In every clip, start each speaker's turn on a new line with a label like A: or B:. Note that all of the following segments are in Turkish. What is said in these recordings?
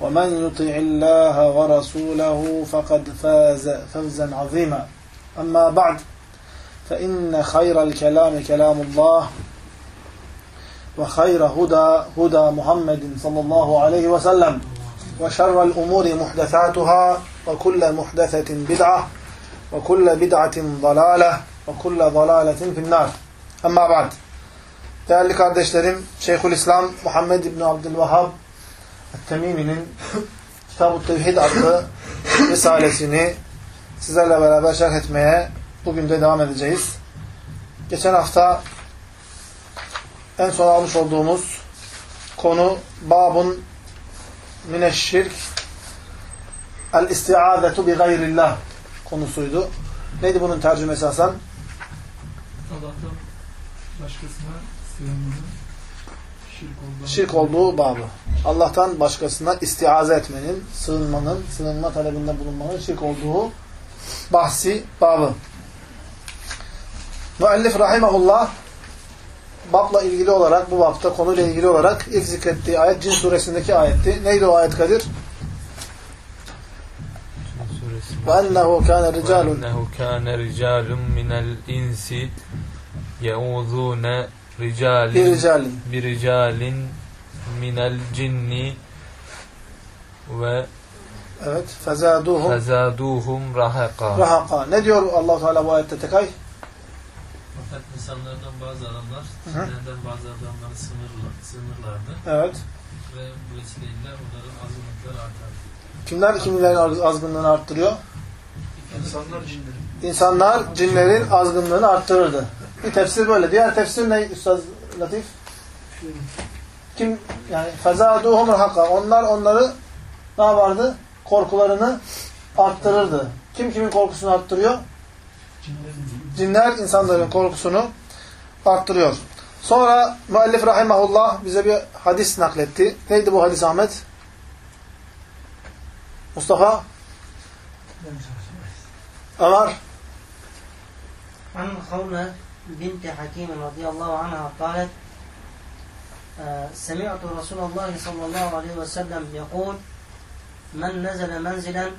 A: ومن يطع الله ورسوله فقد فاز فوزا عظيما. أما بعد فإن خير الكلام كلام الله وخير هدى هدى محمد صلى الله عليه وسلم وشر الأمور محدثاتها وكل محدثة بدعة وكل بدعة ضلالة وكل ضلالة في النار. أما بعد Değerli kardeşlerim, Şeyhülislam Muhammed İbni Abdülvahhab Temimi'nin Kitab-ı Tevhid adlı Risalesini sizlerle beraber şerh etmeye bugün de devam edeceğiz. Geçen hafta en son almış olduğumuz konu Babun Mineşşirk El-İstiazetu bi gayrillah konusuydu. Neydi bunun tercümesi Hasan?
B: Allah'tan başkasına sığınmanın şirk olduğu,
A: Şirk olduğu babı. Allah'tan başkasına istiaze etmenin, sığınmanın, sığınma talebinde bulunmanın şirk olduğu bahsi babı. Müellif rahimahullah babla ilgili olarak, bu babta konuyla ilgili olarak ilk zikrettiği ayet Cin suresindeki ayetti. Neydi o ayet Kadir? وَاَنَّهُ كَانَ رِجَالٌ
C: وَأَنَّهُ كَانَ رِجَالٌ مِنَ الْاِنْسِ يَعُوذُونَ ricalin,
A: bir
C: ricalin, bir ricalin minel cinni ve
A: Evet. Fezaduhum.
C: Fezaduhum rahaka.
A: Rahaka. Ne diyor allah Teala bu ayette Tekay?
B: Fakat insanlardan bazı adamlar, sizlerden bazı adamları sınırlar, sınırlardı.
A: Evet.
B: Ve bu vesileyle onların azgınlıkları artardı.
A: Kimler kimlerin azgınlığını arttırıyor?
B: İnsanlar cinlerin.
A: İnsanlar cinlerin azgınlığını arttırırdı. Bir tefsir böyle. Diğer tefsir ne Üstad Latif? Kim yani fezaduhum haka. Onlar onları ne yapardı? Korkularını arttırırdı. Kim kimin korkusunu arttırıyor? Cinler insanların korkusunu arttırıyor. Sonra müellif rahimahullah bize bir hadis nakletti. Neydi bu hadis Ahmet? Mustafa? Ömer?
D: عن خولة بنت حكيم رضي الله عنها قالت آه، سمعت رسول الله صلى الله عليه وسلم يقول من نزل منزلا؟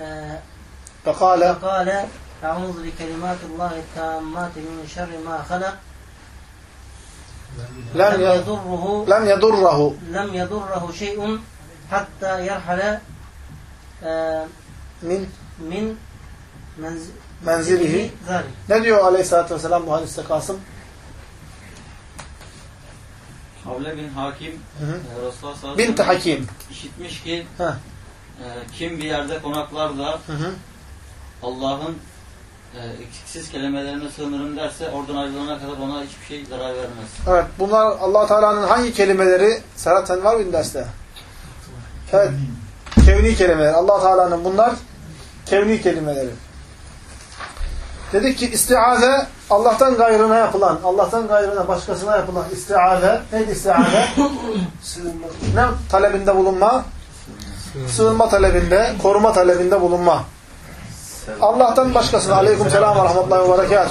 D: آه،
A: فقال
D: فقال أعوذ بكلمات الله التامات من شر ما خلق.
A: لم
D: يضره
A: لم يضره.
D: لم يضره شيء حتى يرحل آه،
A: min
D: من منزل
A: menzilihi ne diyor aleyhissalatü vesselam bu hadiste Kasım?
E: Havle bin Hakim e, Resulullah bin
A: Hakim
E: işitmiş ki e, kim bir yerde konaklar da Allah'ın e, eksiksiz kelimelerine sığınırım derse oradan ayrılana kadar ona hiçbir şey zarar vermez.
A: Evet. Bunlar allah Teala'nın hangi kelimeleri? Serhaten var mı derste? Evet. Kevni kelimeler. allah Teala'nın bunlar kevni kelimeleri. Dedik ki istiaze Allah'tan gayrına yapılan, Allah'tan gayrına başkasına yapılan istiaze. Neydi istiaze? ne talebinde bulunma? Sığınma talebinde, koruma talebinde bulunma. Allah'tan başkasına, aleyküm selam ve rahmetullahi ve berekat.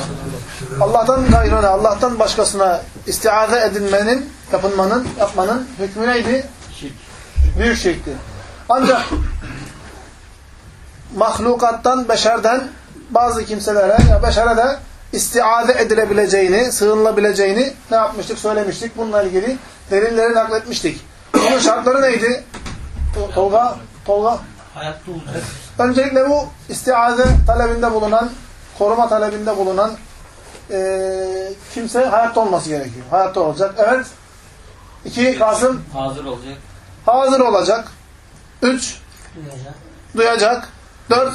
A: Allah'tan gayrına, Allah'tan başkasına istiaze edinmenin, yapınmanın, yapmanın hükmü neydi?
E: Şirk.
A: Büyük şirkti. Ancak mahlukattan, beşerden bazı kimselere, ya beşere de istiade edilebileceğini, sığınılabileceğini ne yapmıştık, söylemiştik. Bununla ilgili delilleri nakletmiştik. Bunun şartları neydi? Tolga, Tolga.
B: Hayatta olacak.
A: Öncelikle bu istiaze talebinde bulunan, koruma talebinde bulunan eee, kimse hayatta olması gerekiyor. Hayatta olacak. Evet. İki, Kasım
E: Hazır olacak.
A: hazır olacak. Üç,
D: Duyacak.
A: duyacak. Dört,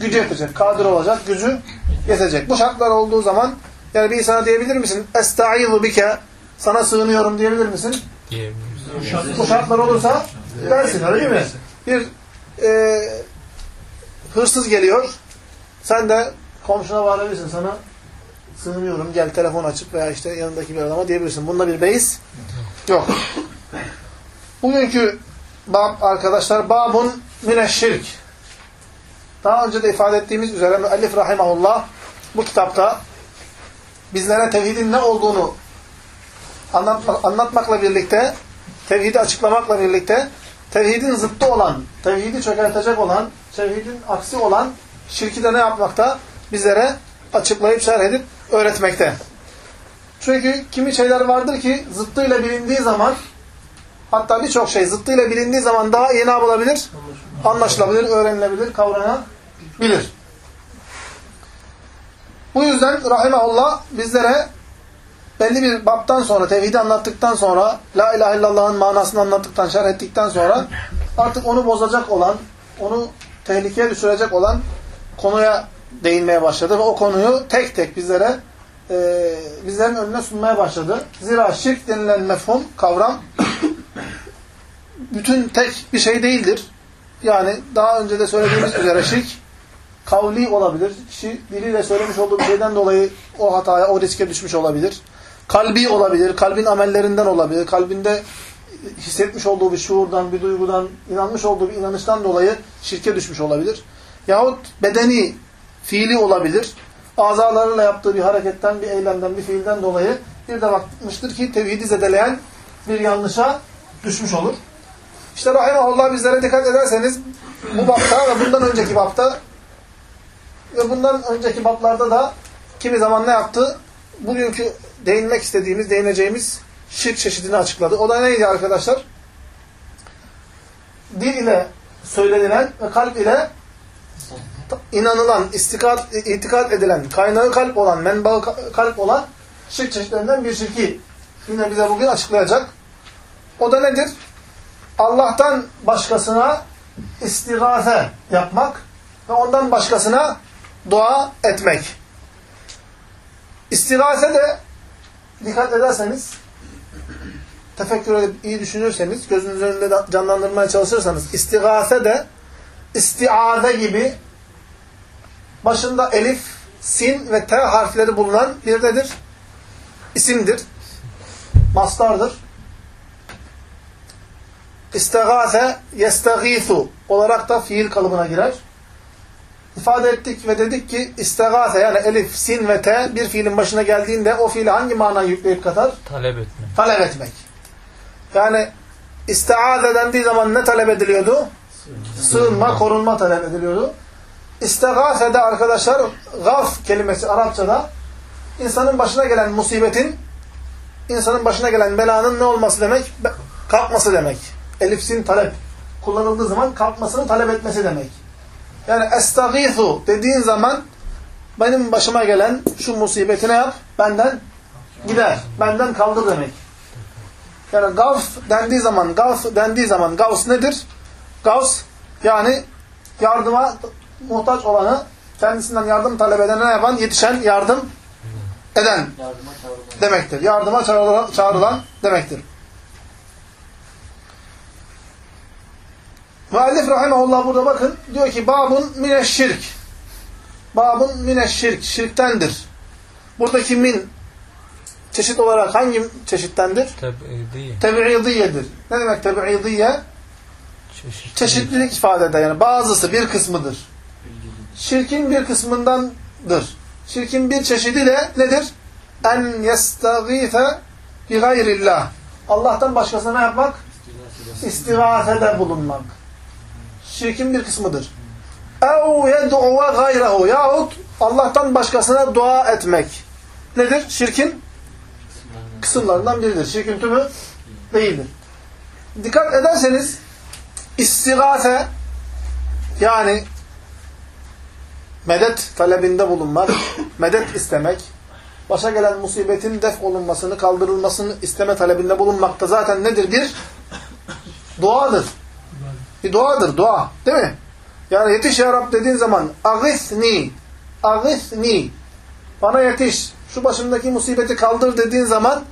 B: Gücü
A: yetecek. Kadir olacak. Gücü yetecek. Bu şartlar olduğu zaman yani bir insana diyebilir misin? Estaizu bike. Sana sığınıyorum diyebilir misin? Bu şartlar olursa dersin öyle değil mi? Bir e, hırsız geliyor. Sen de komşuna bağırabilirsin. Sana sığınıyorum gel telefon açıp veya işte yanındaki bir adama diyebilirsin. Bunda bir beis yok. Bugünkü bab arkadaşlar babun mineşşirk. Daha önce de ifade ettiğimiz üzere müellif rahimahullah bu kitapta bizlere tevhidin ne olduğunu anlatma, anlatmakla birlikte tevhidi açıklamakla birlikte tevhidin zıttı olan, tevhidi çökertecek olan, tevhidin aksi olan şirki de ne yapmakta? Bizlere açıklayıp şerh edip öğretmekte. Çünkü kimi şeyler vardır ki zıttıyla bilindiği zaman hatta birçok şey zıttıyla bilindiği zaman daha iyi ne yapılabilir? Anlaşılabilir, öğrenilebilir, kavranabilir. Bu yüzden rahimahullah bizlere belli bir baptan sonra, tevhidi anlattıktan sonra, La ilahe illallah'ın manasını anlattıktan, şerh ettikten sonra artık onu bozacak olan, onu tehlikeye düşürecek olan konuya değinmeye başladı ve o konuyu tek tek bizlere e, bizlerin önüne sunmaya başladı. Zira şirk denilen mefhum, kavram bütün tek bir şey değildir. Yani daha önce de söylediğimiz üzere şirk kavli olabilir. Kişi diliyle söylemiş olduğu bir şeyden dolayı o hataya, o riske düşmüş olabilir. Kalbi olabilir, kalbin amellerinden olabilir. Kalbinde hissetmiş olduğu bir şuurdan, bir duygudan, inanmış olduğu bir inanıştan dolayı şirke düşmüş olabilir. Yahut bedeni, fiili olabilir. Azalarıyla yaptığı bir hareketten, bir eylemden, bir fiilden dolayı bir de bakmıştır ki tevhidi zedeleyen bir yanlışa düşmüş olur. İşte rahimahullah bizlere dikkat ederseniz bu bapta ve bundan önceki bapta ve bundan önceki baplarda da kimi zaman ne yaptı? Bugünkü değinmek istediğimiz, değineceğimiz şirk çeşidini açıkladı. O da neydi arkadaşlar? Dil ile söylenilen ve kalp ile inanılan, istikat, itikat edilen, kaynağı kalp olan, menbaı kalp olan şirk çeşitlerinden bir şirki yine bize bugün açıklayacak. O da nedir? Allah'tan başkasına istigase yapmak ve ondan başkasına dua etmek. İstigase de dikkat ederseniz tefekkür edip iyi düşünürseniz, gözünüzün önünde canlandırmaya çalışırsanız istigase de istiaze gibi başında elif, sin ve t harfleri bulunan bir nedir? İsimdir. Mastardır. İstegâse yestegîthu olarak da fiil kalıbına girer. İfade ettik ve dedik ki istegâse yani elif, sin ve t bir fiilin başına geldiğinde o fiili hangi manayı yükleyip katar?
C: Talep etmek.
A: Talep etmek. Yani istiaze dendiği zaman ne talep ediliyordu? Sığınma, korunma talep ediliyordu. İstegâse'de arkadaşlar gaf kelimesi Arapçada insanın başına gelen musibetin insanın başına gelen belanın ne olması demek? Kalkması demek. Elif sin talep. Kullanıldığı zaman kalkmasını talep etmesi demek. Yani estağithu dediğin zaman benim başıma gelen şu musibeti ne yap? Benden gider. Benden kaldır demek. Yani gavs dendiği zaman, gavs dendiği zaman gavs nedir? Gavs yani yardıma muhtaç olanı kendisinden yardım talep eden ne yapan? Yetişen, yardım eden
E: Yardıma
A: demektir. Yardıma çağrılan demektir. Müellif rahimahullah burada bakın diyor ki babun mineşşirk. Babun mineşşirk. Şirktendir. Buradaki min çeşit olarak hangi çeşittendir? Tebi'idiyedir. Ne demek tebi'idiye?
C: Çeşitlilik.
A: Çeşitlilik ifade eder. Yani bazısı bir kısmıdır. Şirkin bir kısmındandır. Şirkin bir çeşidi de nedir? En yestagîfe bi gayrillah. Allah'tan başkasına ne yapmak? İstigâsede bulunmak Şirkin bir kısmıdır. اَوْ يَدْعُوَ غَيْرَهُ Yahut Allah'tan başkasına dua etmek. Nedir? Şirkin kısımlarından biridir. Şirkin tümü değildir. Dikkat ederseniz istigase yani medet talebinde bulunmak, medet istemek, başa gelen musibetin def olunmasını, kaldırılmasını isteme talebinde bulunmak da zaten nedir? Bir duadır. Bir duadır, dua. Değil mi? Yani yetiş ya Rab dediğin zaman agisni, agisni bana yetiş, şu başımdaki musibeti kaldır dediğin zaman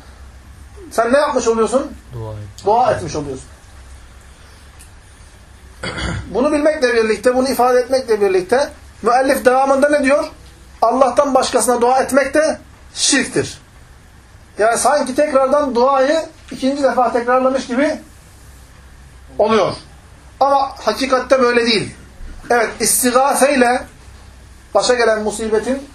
A: sen ne yapmış oluyorsun?
C: Dua et.
A: Dua etmiş oluyorsun. Bunu bilmekle birlikte, bunu ifade etmekle birlikte müellif devamında ne diyor? Allah'tan başkasına dua etmek de şirktir. Yani sanki tekrardan duayı ikinci defa tekrarlamış gibi oluyor. Ama hakikatte böyle değil. Evet, istigâseyle başa gelen musibetin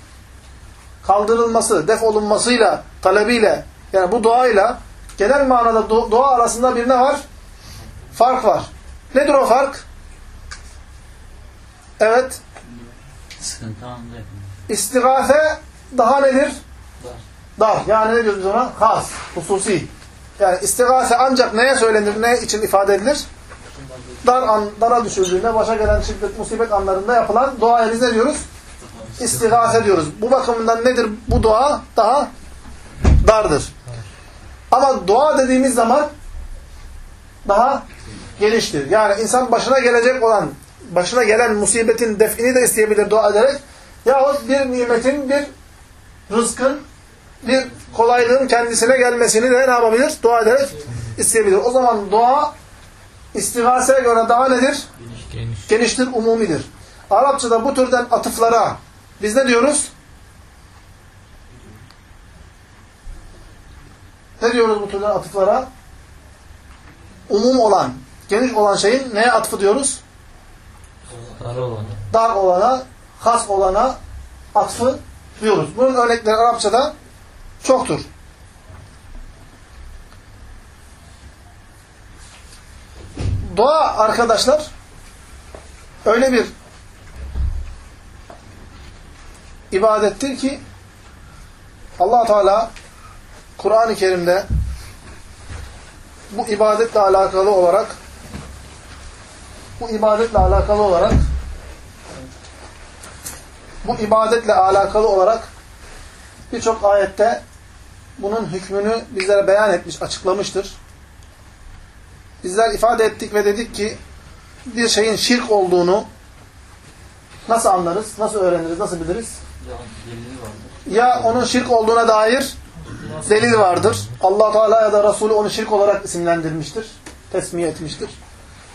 A: kaldırılması, def olunmasıyla, talebiyle, yani bu duayla genel manada du- dua arasında bir ne var? Fark var. Nedir o fark? Evet, istigâse daha nedir?
E: Dar.
A: Dar. Yani ne diyoruz ona? Has, hususi. Yani istigâse ancak neye söylenir, ne için ifade edilir? Dar an, dara düşürdüğünde, başa gelen şiddet, musibet anlarında yapılan duaya biz ne diyoruz? İstigâse diyoruz. Bu bakımından nedir bu dua? Daha dardır. Ama dua dediğimiz zaman daha geniştir. Yani insan başına gelecek olan, başına gelen musibetin defini de isteyebilir dua ederek yahut bir nimetin, bir rızkın, bir kolaylığın kendisine gelmesini de ne yapabilir? Dua ederek isteyebilir. O zaman dua istigaseye göre daha nedir?
C: Geniş.
A: geniştir, umumidir. Arapçada bu türden atıflara biz ne diyoruz? Ne diyoruz bu türden atıflara? Umum olan, geniş olan şeyin neye atıfı diyoruz?
C: Dar olan.
A: Dar olana, has olana atfı diyoruz. Bunun örnekleri Arapçada çoktur. Dua arkadaşlar öyle bir ibadettir ki allah Teala Kur'an-ı Kerim'de bu ibadetle alakalı olarak bu ibadetle alakalı olarak bu ibadetle alakalı olarak birçok ayette bunun hükmünü bizlere beyan etmiş, açıklamıştır. Bizler ifade ettik ve dedik ki bir şeyin şirk olduğunu nasıl anlarız, nasıl öğreniriz, nasıl biliriz?
E: Ya
A: onun şirk olduğuna dair delil vardır. allah Teala ya da Resulü onu şirk olarak isimlendirmiştir, tesmiye etmiştir.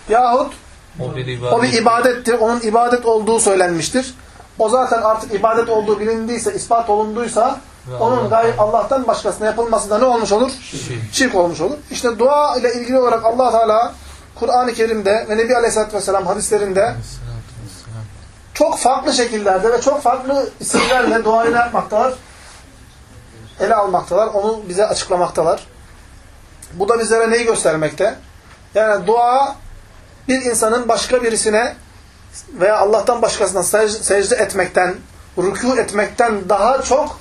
A: Yahut
C: O bir ibadet.
A: o bir ibadettir, onun ibadet olduğu söylenmiştir. O zaten artık ibadet olduğu bilindiyse, ispat olunduysa onun gayet Allah'tan başkasına yapılması da ne olmuş olur?
C: Şirk.
A: Olmuş olur. İşte dua ile ilgili olarak allah Teala Kur'an-ı Kerim'de ve Nebi Aleyhisselatü Vesselam hadislerinde çok farklı şekillerde ve çok farklı isimlerle duayı ne yapmaktalar? Ele almaktalar. Onu bize açıklamaktalar. Bu da bizlere neyi göstermekte? Yani dua bir insanın başka birisine veya Allah'tan başkasına sec- secde etmekten, rükû etmekten daha çok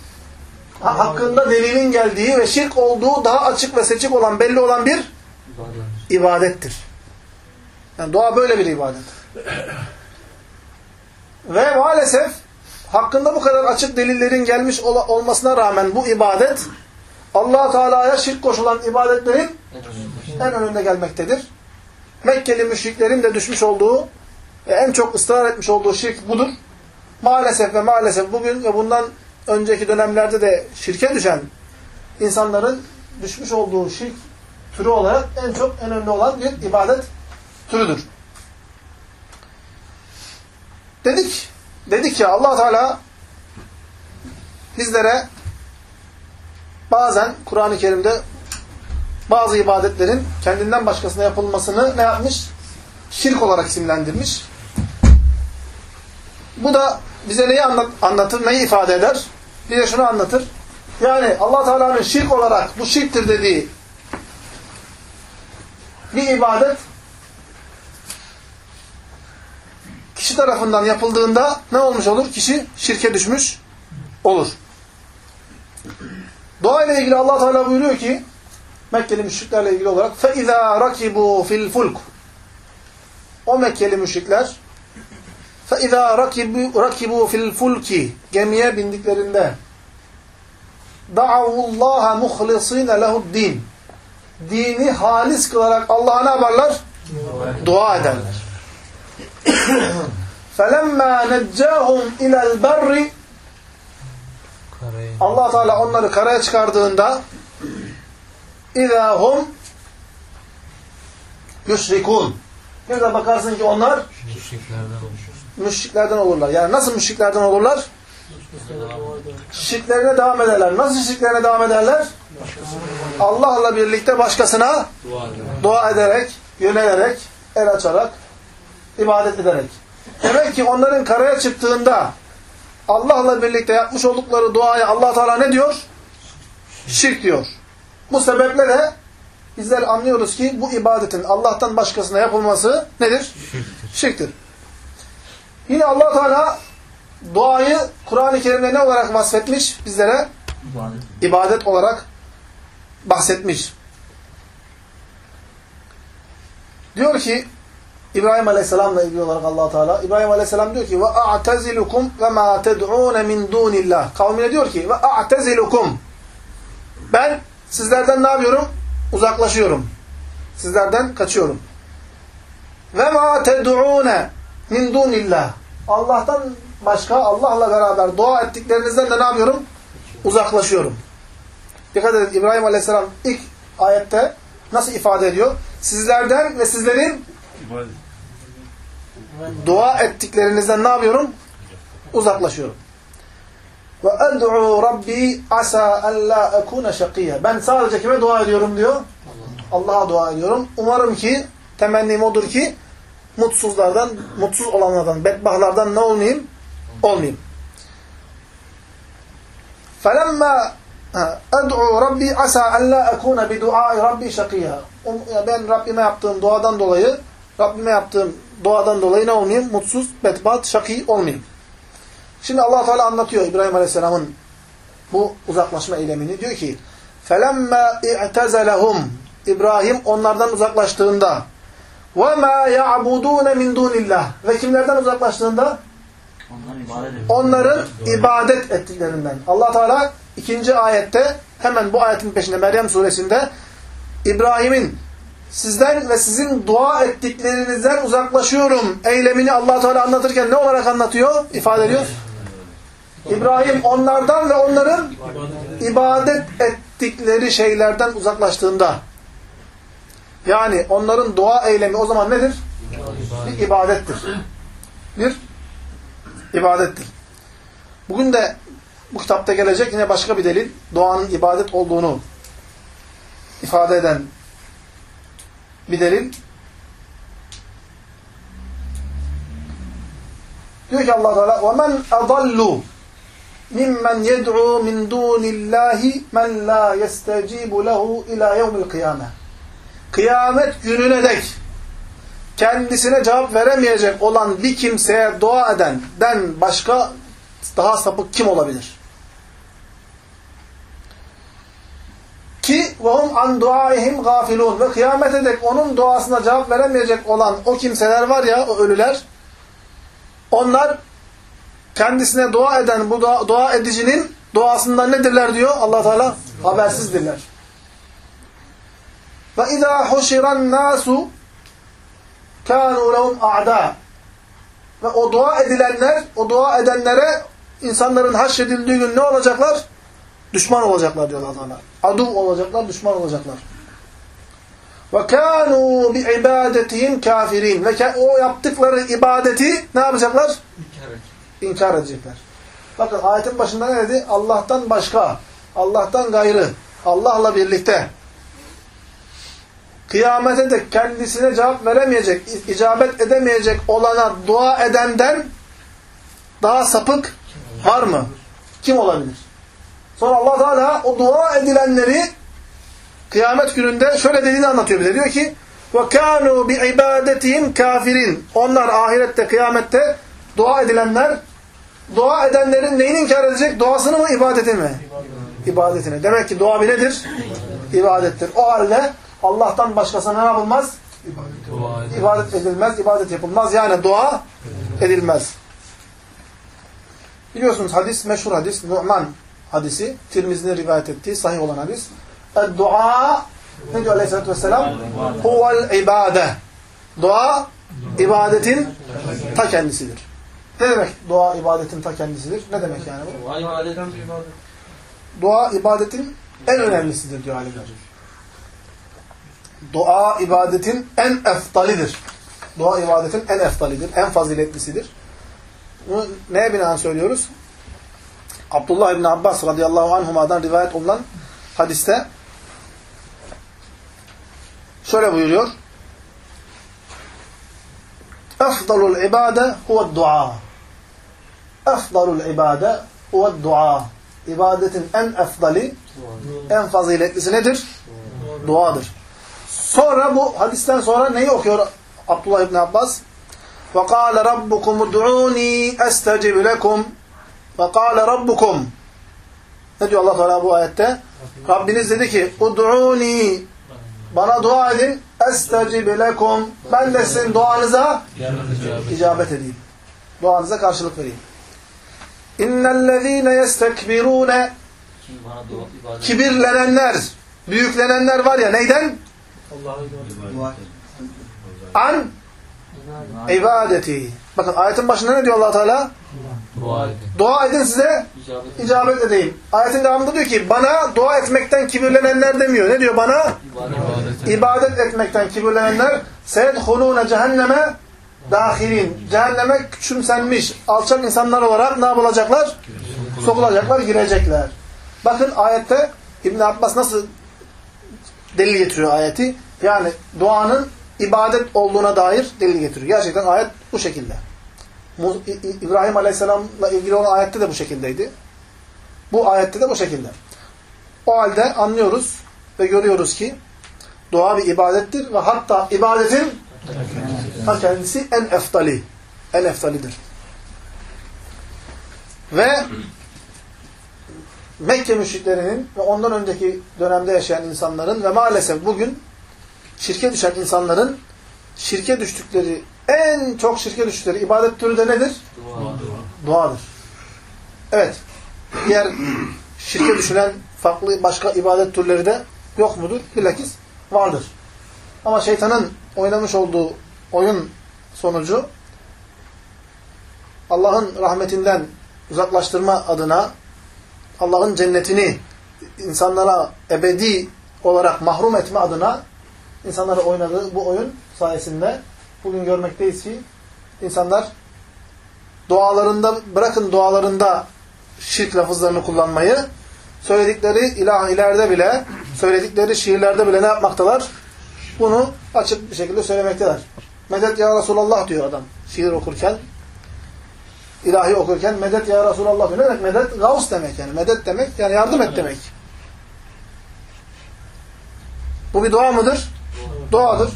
A: ha- hakkında delilin geldiği ve şirk olduğu daha açık ve seçik olan, belli olan bir ibadettir. Yani dua böyle bir ibadet. Ve maalesef hakkında bu kadar açık delillerin gelmiş ola- olmasına rağmen bu ibadet allah Teala'ya şirk koşulan ibadetlerin en önünde gelmektedir. Mekkeli müşriklerin de düşmüş olduğu ve en çok ısrar etmiş olduğu şirk budur. Maalesef ve maalesef bugün ve bundan önceki dönemlerde de şirke düşen insanların düşmüş olduğu şirk türü olarak en çok en önde olan bir ibadet türüdür. Dedik, dedik ya allah Teala bizlere bazen Kur'an-ı Kerim'de bazı ibadetlerin kendinden başkasına yapılmasını ne yapmış? Şirk olarak isimlendirmiş. Bu da bize neyi anlat, anlatır, neyi ifade eder? Bize şunu anlatır. Yani allah Teala'nın şirk olarak bu şirktir dediği bir ibadet kişi tarafından yapıldığında ne olmuş olur? Kişi şirke düşmüş olur. Dua ile ilgili Allah Teala buyuruyor ki Mekkeli müşriklerle ilgili olarak فَاِذَا رَكِبُوا فِي الْفُلْكُ o Mekkeli müşrikler فَاِذَا رَكِبُوا رَكِبُوا فِي الْفُلْكِ Gemiye bindiklerinde دَعَوُوا اللّٰهَ مُخْلِص۪ينَ لَهُ الدِّينَ Dini halis kılarak Allah'a ne yaparlar? Dua ederler. فَلَمَّا نَجَّاهُمْ اِلَى الْبَرِّ
C: Karayı.
A: allah Teala onları karaya çıkardığında اِذَا هُمْ yüşrikun. bir de bakarsın ki onlar
C: Müşriklerden
A: müşriklerden olurlar. Yani nasıl müşriklerden olurlar? Şirklerine devam ederler. Nasıl şirklerine devam ederler? Allah'la birlikte başkasına dua ederek, yönelerek, el açarak, ibadet ederek. Demek ki onların karaya çıktığında Allah'la birlikte yapmış oldukları duaya allah Teala ne diyor? Şirk diyor. Bu sebeple de bizler anlıyoruz ki bu ibadetin Allah'tan başkasına yapılması nedir?
C: Şirktir.
A: Yine allah Teala duayı Kur'an-ı Kerim'de ne olarak vasfetmiş bizlere? İbadet olarak bahsetmiş. Diyor ki İbrahim Aleyhisselam'la ilgili olarak allah Teala İbrahim Aleyhisselam diyor ki ve a'tezilukum ve ma ted'un min dunillah. Kavmine diyor ki ve a'tezilukum. Ben sizlerden ne yapıyorum? Uzaklaşıyorum. Sizlerden kaçıyorum. Ve ma ted'un min dunillah. Allah'tan başka Allah'la beraber dua ettiklerinizden de ne yapıyorum? Uzaklaşıyorum. Dikkat edin İbrahim Aleyhisselam ilk ayette nasıl ifade ediyor? Sizlerden ve sizlerin dua ettiklerinizden ne yapıyorum? Uzaklaşıyorum. Ve ed'u rabbi asa en la ekune şakiyye. Ben sadece kime dua ediyorum diyor? Allah'a dua ediyorum. Umarım ki temennim odur ki mutsuzlardan, mutsuz olanlardan, bedbahtlardan ne olmayayım? Olmayayım. فَلَمَّا اَدْعُوا رَبِّي عَسَى اَنْ لَا اَكُونَ بِدُعَاءِ رَبِّي شَقِيًّا Ben Rabbime yaptığım duadan dolayı Rabbime yaptığım duadan dolayı ne olmayayım? Mutsuz, bedbaht, şakî olmayayım. Şimdi allah Teala anlatıyor İbrahim Aleyhisselam'ın bu uzaklaşma eylemini. Diyor ki فَلَمَّا اِعْتَزَلَهُمْ İbrahim onlardan uzaklaştığında وَمَا يَعْبُدُونَ مِنْ دُونِ اللّٰهِ Ve kimlerden uzaklaştığında?
E: Ondan ibadet ediyor.
A: Onların ibadet ettiklerinden. allah Teala ikinci ayette hemen bu ayetin peşinde Meryem suresinde İbrahim'in sizden ve sizin dua ettiklerinizden uzaklaşıyorum eylemini allah Teala anlatırken ne olarak anlatıyor? ifade ediyor. İbrahim onlardan ve onların ibadet ettikleri şeylerden uzaklaştığında yani onların dua eylemi o zaman nedir? Bir ibadettir. Bir ibadettir. Bugün de bu kitapta gelecek yine başka bir delil. Doğanın ibadet olduğunu ifade eden bir delil. Diyor ki Allah Teala: "Ve men mimmen yed'u min dunillahi men la yestecibu lehu ila yevmil kıyame. Kıyamet gününe dek kendisine cevap veremeyecek olan bir kimseye dua edenden başka daha sapık kim olabilir? Ki vehum an duaihim gafilun ve kıyamet edek onun duasına cevap veremeyecek olan o kimseler var ya o ölüler onlar kendisine dua eden bu dua, dua edicinin duasından nedirler diyor allah Teala? Habersizdirler. Ve izâ huşiran nâsu kânû lehum a'dâ. Ve o dua edilenler, o dua edenlere insanların haşredildiği gün ne olacaklar? Düşman olacaklar diyor allah Teala. Aduv olacaklar, düşman olacaklar. Ve kânû bi ibadetihim kafirin. Ve o yaptıkları ibadeti ne yapacaklar? İnkar edecekler. Bakın ayetin başında ne dedi? Allah'tan başka, Allah'tan gayrı, Allah'la birlikte kıyamete de kendisine cevap veremeyecek, icabet edemeyecek olana dua edenden daha sapık var mı? Kim olabilir? Sonra Allah Teala o dua edilenleri kıyamet gününde şöyle dediğini anlatıyor bize. Diyor ki وَكَانُوا بِعِبَادَتِهِمْ kafirin. Onlar ahirette, kıyamette dua edilenler dua edenlerin neyini inkar edecek? Duasını mı, ibadetini mi? İbadetini. Demek ki dua bir nedir? İbadettir. O halde Allah'tan başkasına ne yapılmaz?
C: Edin.
A: İbadet edilmez, ibadet yapılmaz. Yani dua edilmez. Biliyorsunuz hadis, meşhur hadis, Nu'man hadisi, Tirmizi'nin rivayet ettiği sahih olan hadis. Dua, ne diyor aleyhissalatü vesselam? Huvel ibade. Dua, ibadetin ta kendisidir. Ne demek dua ibadetin ta kendisidir? Ne demek yani bu?
E: Dua ibadet.
A: Dua ibadetin en önemlisidir diyor alimler. Dua ibadetin en eftalidir. Dua ibadetin en eftalidir, en faziletlisidir. Bunu neye binaen söylüyoruz? Abdullah İbni Abbas radıyallahu anhuma'dan rivayet olunan hadiste şöyle buyuruyor. Efdalul ibade huve dua. Efdalul ibade huve dua. İbadetin en efdali, en faziletlisi nedir? Duadır. Sonra bu hadisten sonra neyi okuyor Abdullah İbni Abbas? وَقَالَ رَبُّكُمُ ادْعُونِي أَسْتَجِبْ لَكُمْ وَقَالَ رَبُّكُمْ Ne diyor Allah Teala bu ayette? Rabbiniz dedi ki اُدْعُونِي Bana dua edin اَسْتَجِبْ لَكُمْ Ben de sizin duanıza icabet edeyim. Duanıza karşılık vereyim.
E: İnnellezîne yestekbirûne
A: Kibirlenenler, büyüklenenler var ya neyden? An ibadeti. Bakın ayetin başında ne diyor allah Teala?
C: Dua edin.
A: Dua edin size
E: icabet,
A: edeyim. Ayetin devamında diyor ki bana dua etmekten kibirlenenler demiyor. Ne diyor bana?
E: İbadet,
C: İbadet
A: etmekten kibirlenenler seyedhulûne cehenneme dâhilin. Cehenneme küçümsenmiş, alçak insanlar olarak ne yapılacaklar? Sokulacaklar, girecekler. Bakın ayette İbn Abbas nasıl delil getiriyor ayeti? Yani duanın ibadet olduğuna dair delil getiriyor. Gerçekten ayet bu şekilde. İbrahim Aleyhisselam'la ilgili olan ayette de bu şekildeydi. Bu ayette de bu şekilde. O halde anlıyoruz ve görüyoruz ki dua bir ibadettir ve hatta ibadetin ta kendisi en eftali. En eftalidir. Ve Mekke müşriklerinin ve ondan önceki dönemde yaşayan insanların ve maalesef bugün şirke düşen insanların şirke düştükleri, en çok şirke düştükleri ibadet türü de nedir?
E: Dua.
A: Duadır. Evet. Diğer şirke düşülen farklı başka ibadet türleri de yok mudur? Bilakis vardır. Ama şeytanın oynamış olduğu oyun sonucu Allah'ın rahmetinden uzaklaştırma adına Allah'ın cennetini insanlara ebedi olarak mahrum etme adına insanlara oynadığı bu oyun sayesinde bugün görmekteyiz ki insanlar dualarında bırakın dualarında şirk lafızlarını kullanmayı söyledikleri ilah ileride bile söyledikleri şiirlerde bile ne yapmaktalar? Bunu açık bir şekilde söylemekteler. Medet ya Resulallah diyor adam şiir okurken ilahi okurken medet ya Resulallah diyor. Ne demek medet? Gavs demek yani. Medet demek yani yardım et demek. Bu bir dua mıdır? Duadır.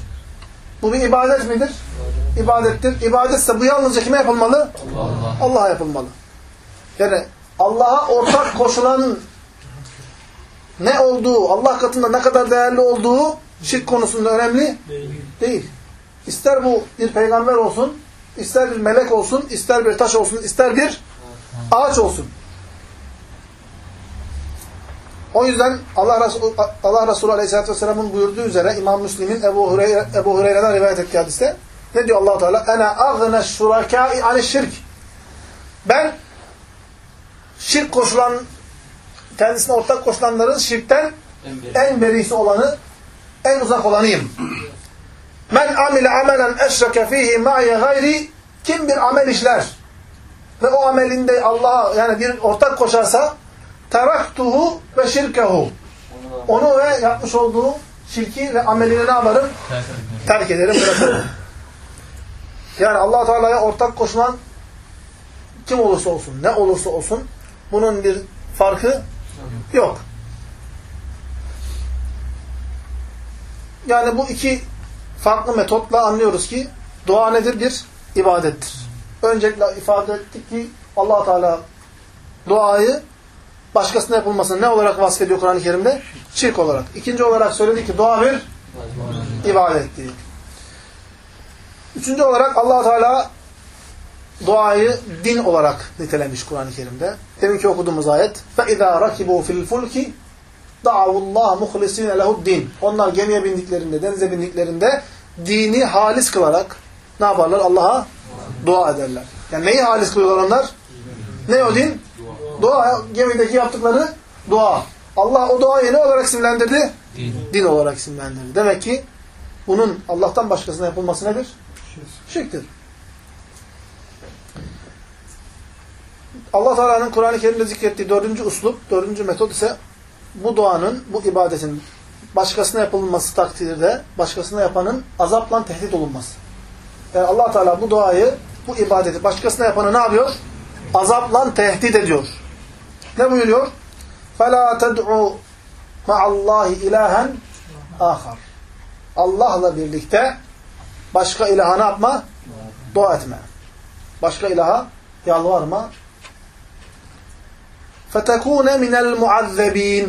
A: Bu bir ibadet midir? İbadettir. İbadetse bu yalnızca kime yapılmalı?
C: Allah.
A: Allah'a yapılmalı. Yani Allah'a ortak koşulan ne olduğu, Allah katında ne kadar değerli olduğu şirk konusunda önemli değil. İster bu bir peygamber olsun, ister bir melek olsun, ister bir taş olsun, ister bir ağaç olsun. O yüzden Allah Resulü, Allah Resulü Aleyhisselatü Vesselam'ın buyurduğu üzere İmam Müslim'in Ebu, Hureyre, Ebu Hureyre'den rivayet ettiği hadiste ne diyor allah Teala? Ene agne şurakâi ani şirk. Ben şirk koşulan, kendisine ortak koşulanların şirkten
E: en
A: berisi olanı, en uzak olanıyım. Men amile amelen eşreke fihi ma'ye gayri kim bir amel işler ve o amelinde Allah'a yani bir ortak koşarsa teraktuhu ve şirkehu
E: Onu
A: ve yapmış olduğu şirki ve amelini ne yaparım?
C: Terk
A: ederim. Yani allah Teala'ya ortak koşulan kim olursa olsun, ne olursa olsun bunun bir farkı yok. Yani bu iki farklı metotla anlıyoruz ki dua nedir? Bir ibadettir. Öncelikle ifade ettik ki allah Teala duayı başkasına yapılmasını ne olarak vasfediyor Kur'an-ı Kerim'de? Şirk olarak. İkinci olarak söyledik ki dua bir ibadettir. Üçüncü olarak allah Teala duayı din olarak nitelemiş Kur'an-ı Kerim'de. Deminki okuduğumuz ayet فَاِذَا رَكِبُوا فِي الْفُلْكِ Da'avullah muhlisine lehuddin. Onlar gemiye bindiklerinde, denize bindiklerinde dini halis kılarak ne yaparlar? Allah'a dua ederler. Yani neyi halis kılıyorlar onlar? Ne o din? Dua. Gemideki yaptıkları dua. Allah o duayı ne olarak isimlendirdi?
C: Din.
A: Din olarak isimlendirdi. Demek ki bunun Allah'tan başkasına yapılması nedir? Şirktir. Allah Teala'nın Kur'an-ı Kerim'de zikrettiği dördüncü uslup, dördüncü metot ise bu duanın, bu ibadetin başkasına yapılması takdirde, başkasına yapanın azapla tehdit olunması. Yani allah Teala bu duayı, bu ibadeti başkasına yapanı ne yapıyor? Azapla tehdit ediyor. Ne buyuruyor? فَلَا تَدْعُوا مَعَ اللّٰهِ اِلَٰهًا آخَرٍ Allah'la birlikte başka ilaha ne yapma? Dua etme. Başka ilaha yalvarma. فَتَكُونَ مِنَ الْمُعَذَّب۪ينَ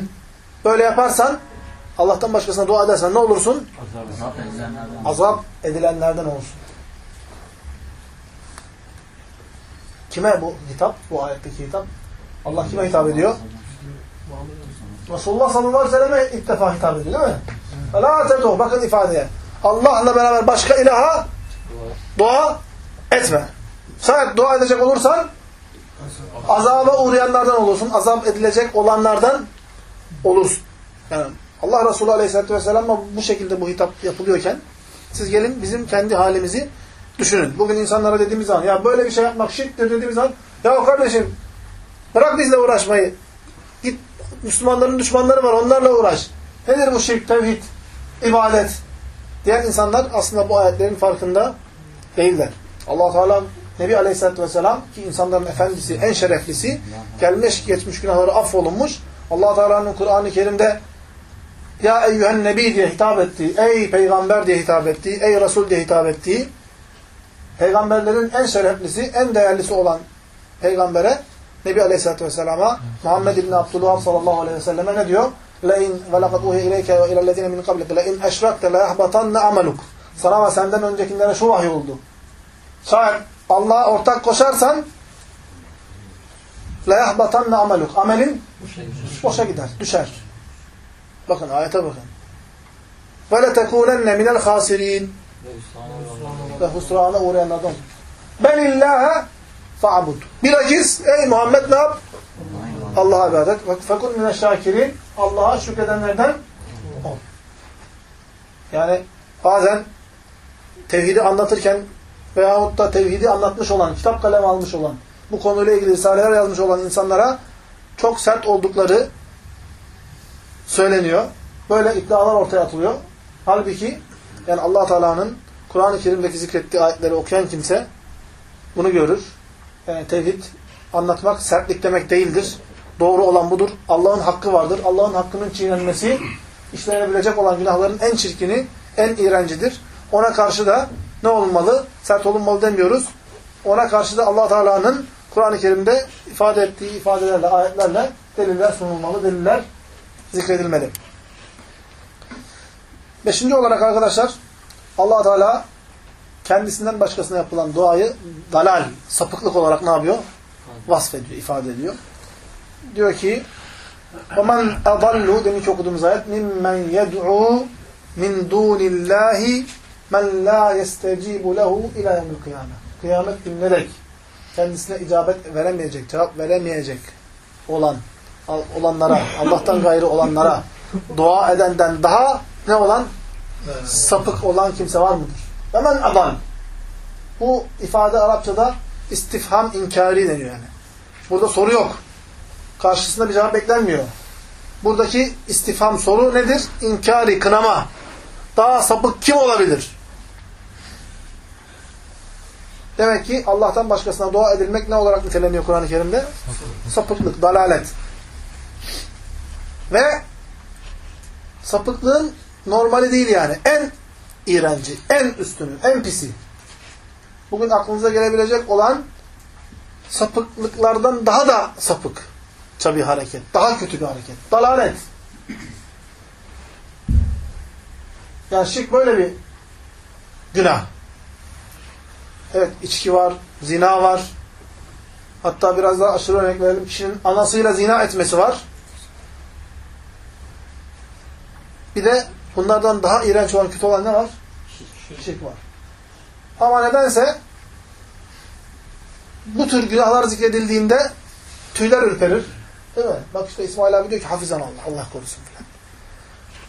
A: Böyle yaparsan, Allah'tan başkasına dua edersen ne olursun? Azap edilenlerden olursun. Kime bu hitap? Bu ayetteki hitap? Allah kime hitap ediyor? Resulullah sallallahu aleyhi ve selleme ilk defa hitap ediyor değil mi? La tedu. Bakın ifadeye. Allah'la beraber başka ilaha dua etme. Şayet dua edecek olursan azaba uğrayanlardan olursun. Azap edilecek olanlardan olursun. Yani Allah Resulü Aleyhisselatü Vesselam'a bu şekilde bu hitap yapılıyorken siz gelin bizim kendi halimizi düşünün. Bugün insanlara dediğimiz zaman ya böyle bir şey yapmak şirktir dediğimiz zaman ya kardeşim bırak bizle uğraşmayı. Git Müslümanların düşmanları var onlarla uğraş. Nedir bu şirk, tevhid, ibadet? Diğer insanlar aslında bu ayetlerin farkında değiller. allah Teala Nebi Aleyhisselatü Vesselam ki insanların efendisi, en şereflisi gelmiş geçmiş günahları affolunmuş allah Teala'nın Kur'an-ı Kerim'de Ya eyyühen nebi diye hitap ettiği, ey peygamber diye hitap ettiği, ey Resul diye hitap ettiği peygamberlerin en şereflisi, en değerlisi olan peygambere Nebi Aleyhisselatü Vesselam'a Muhammed İbni Abdullah sallallahu aleyhi ve selleme ne diyor? لَاِنْ وَلَقَدْ اُهِيَ اِلَيْكَ وَاِلَى الَّذِينَ مِنْ قَبْلِكَ لَاِنْ اَشْرَكْتَ لَيَحْبَطَنَّ عَمَلُكَ Sana ve senden öncekilere şu vahiy oldu. Şayet Allah'a ortak koşarsan la yahbatanna ameluk. Amelin boşa gider, düşer. Bakın ayete bakın. Ve le tekunenne minel hasirin. Ve husrana uğrayanlardan. Belillaha fa'bud. Bilakis ey Muhammed ne yap? Allah'a ibadet. Fekun mine şakirin. Allah'a şükredenlerden ol. Yani bazen tevhidi anlatırken veyahut da tevhidi anlatmış olan, kitap kalem almış olan bu konuyla ilgili risaleler yazmış olan insanlara çok sert oldukları söyleniyor. Böyle iddialar ortaya atılıyor. Halbuki yani allah Teala'nın Kur'an-ı Kerim'deki zikrettiği ayetleri okuyan kimse bunu görür. Yani tevhid anlatmak sertlik demek değildir. Doğru olan budur. Allah'ın hakkı vardır. Allah'ın hakkının çiğnenmesi işlenebilecek olan günahların en çirkini, en iğrencidir. Ona karşı da ne olmalı? Sert olunmalı demiyoruz. Ona karşı da allah Teala'nın Kur'an-ı Kerim'de ifade ettiği ifadelerle, ayetlerle deliller sunulmalı, deliller zikredilmeli. Beşinci olarak arkadaşlar allah Teala kendisinden başkasına yapılan duayı dalal, sapıklık olarak ne yapıyor? Vasfediyor, ifade ediyor. Diyor ki وَمَنْ اَضَلُّ demiş okuduğumuz ayet مِمَّنْ يَدْعُوا مِنْ دُونِ اللّٰهِ مَنْ لَا يَسْتَجِيبُ لَهُ اِلَى يَوْمِ الْقِيَامَةِ Kıyamet gününe dek kendisine icabet veremeyecek, cevap veremeyecek olan olanlara, Allah'tan gayrı olanlara dua edenden daha ne olan? Sapık olan kimse var mıdır? Hemen adan. Bu ifade Arapçada istifham inkari deniyor yani. Burada soru yok. Karşısında bir cevap beklenmiyor. Buradaki istifham soru nedir? İnkari, kınama. Daha sapık kim olabilir? Demek ki Allah'tan başkasına dua edilmek ne olarak niteleniyor Kur'an-ı Kerim'de? Sapıklık, dalalet. Ve sapıklığın normali değil yani. En iğrenci, en üstünü, en pisi. Bugün aklınıza gelebilecek olan sapıklıklardan daha da sapık bir hareket. Daha kötü bir hareket. Dalalet. Yani şirk böyle bir günah. Evet içki var, zina var. Hatta biraz daha aşırı örnek verelim. Kişinin anasıyla zina etmesi var. Bir de bunlardan daha iğrenç olan, kötü olan ne var? Şirk var. Ama nedense bu tür günahlar zikredildiğinde tüyler ürperir. Değil mi? Bak işte İsmail abi diyor ki hafizan Allah, Allah korusun filan.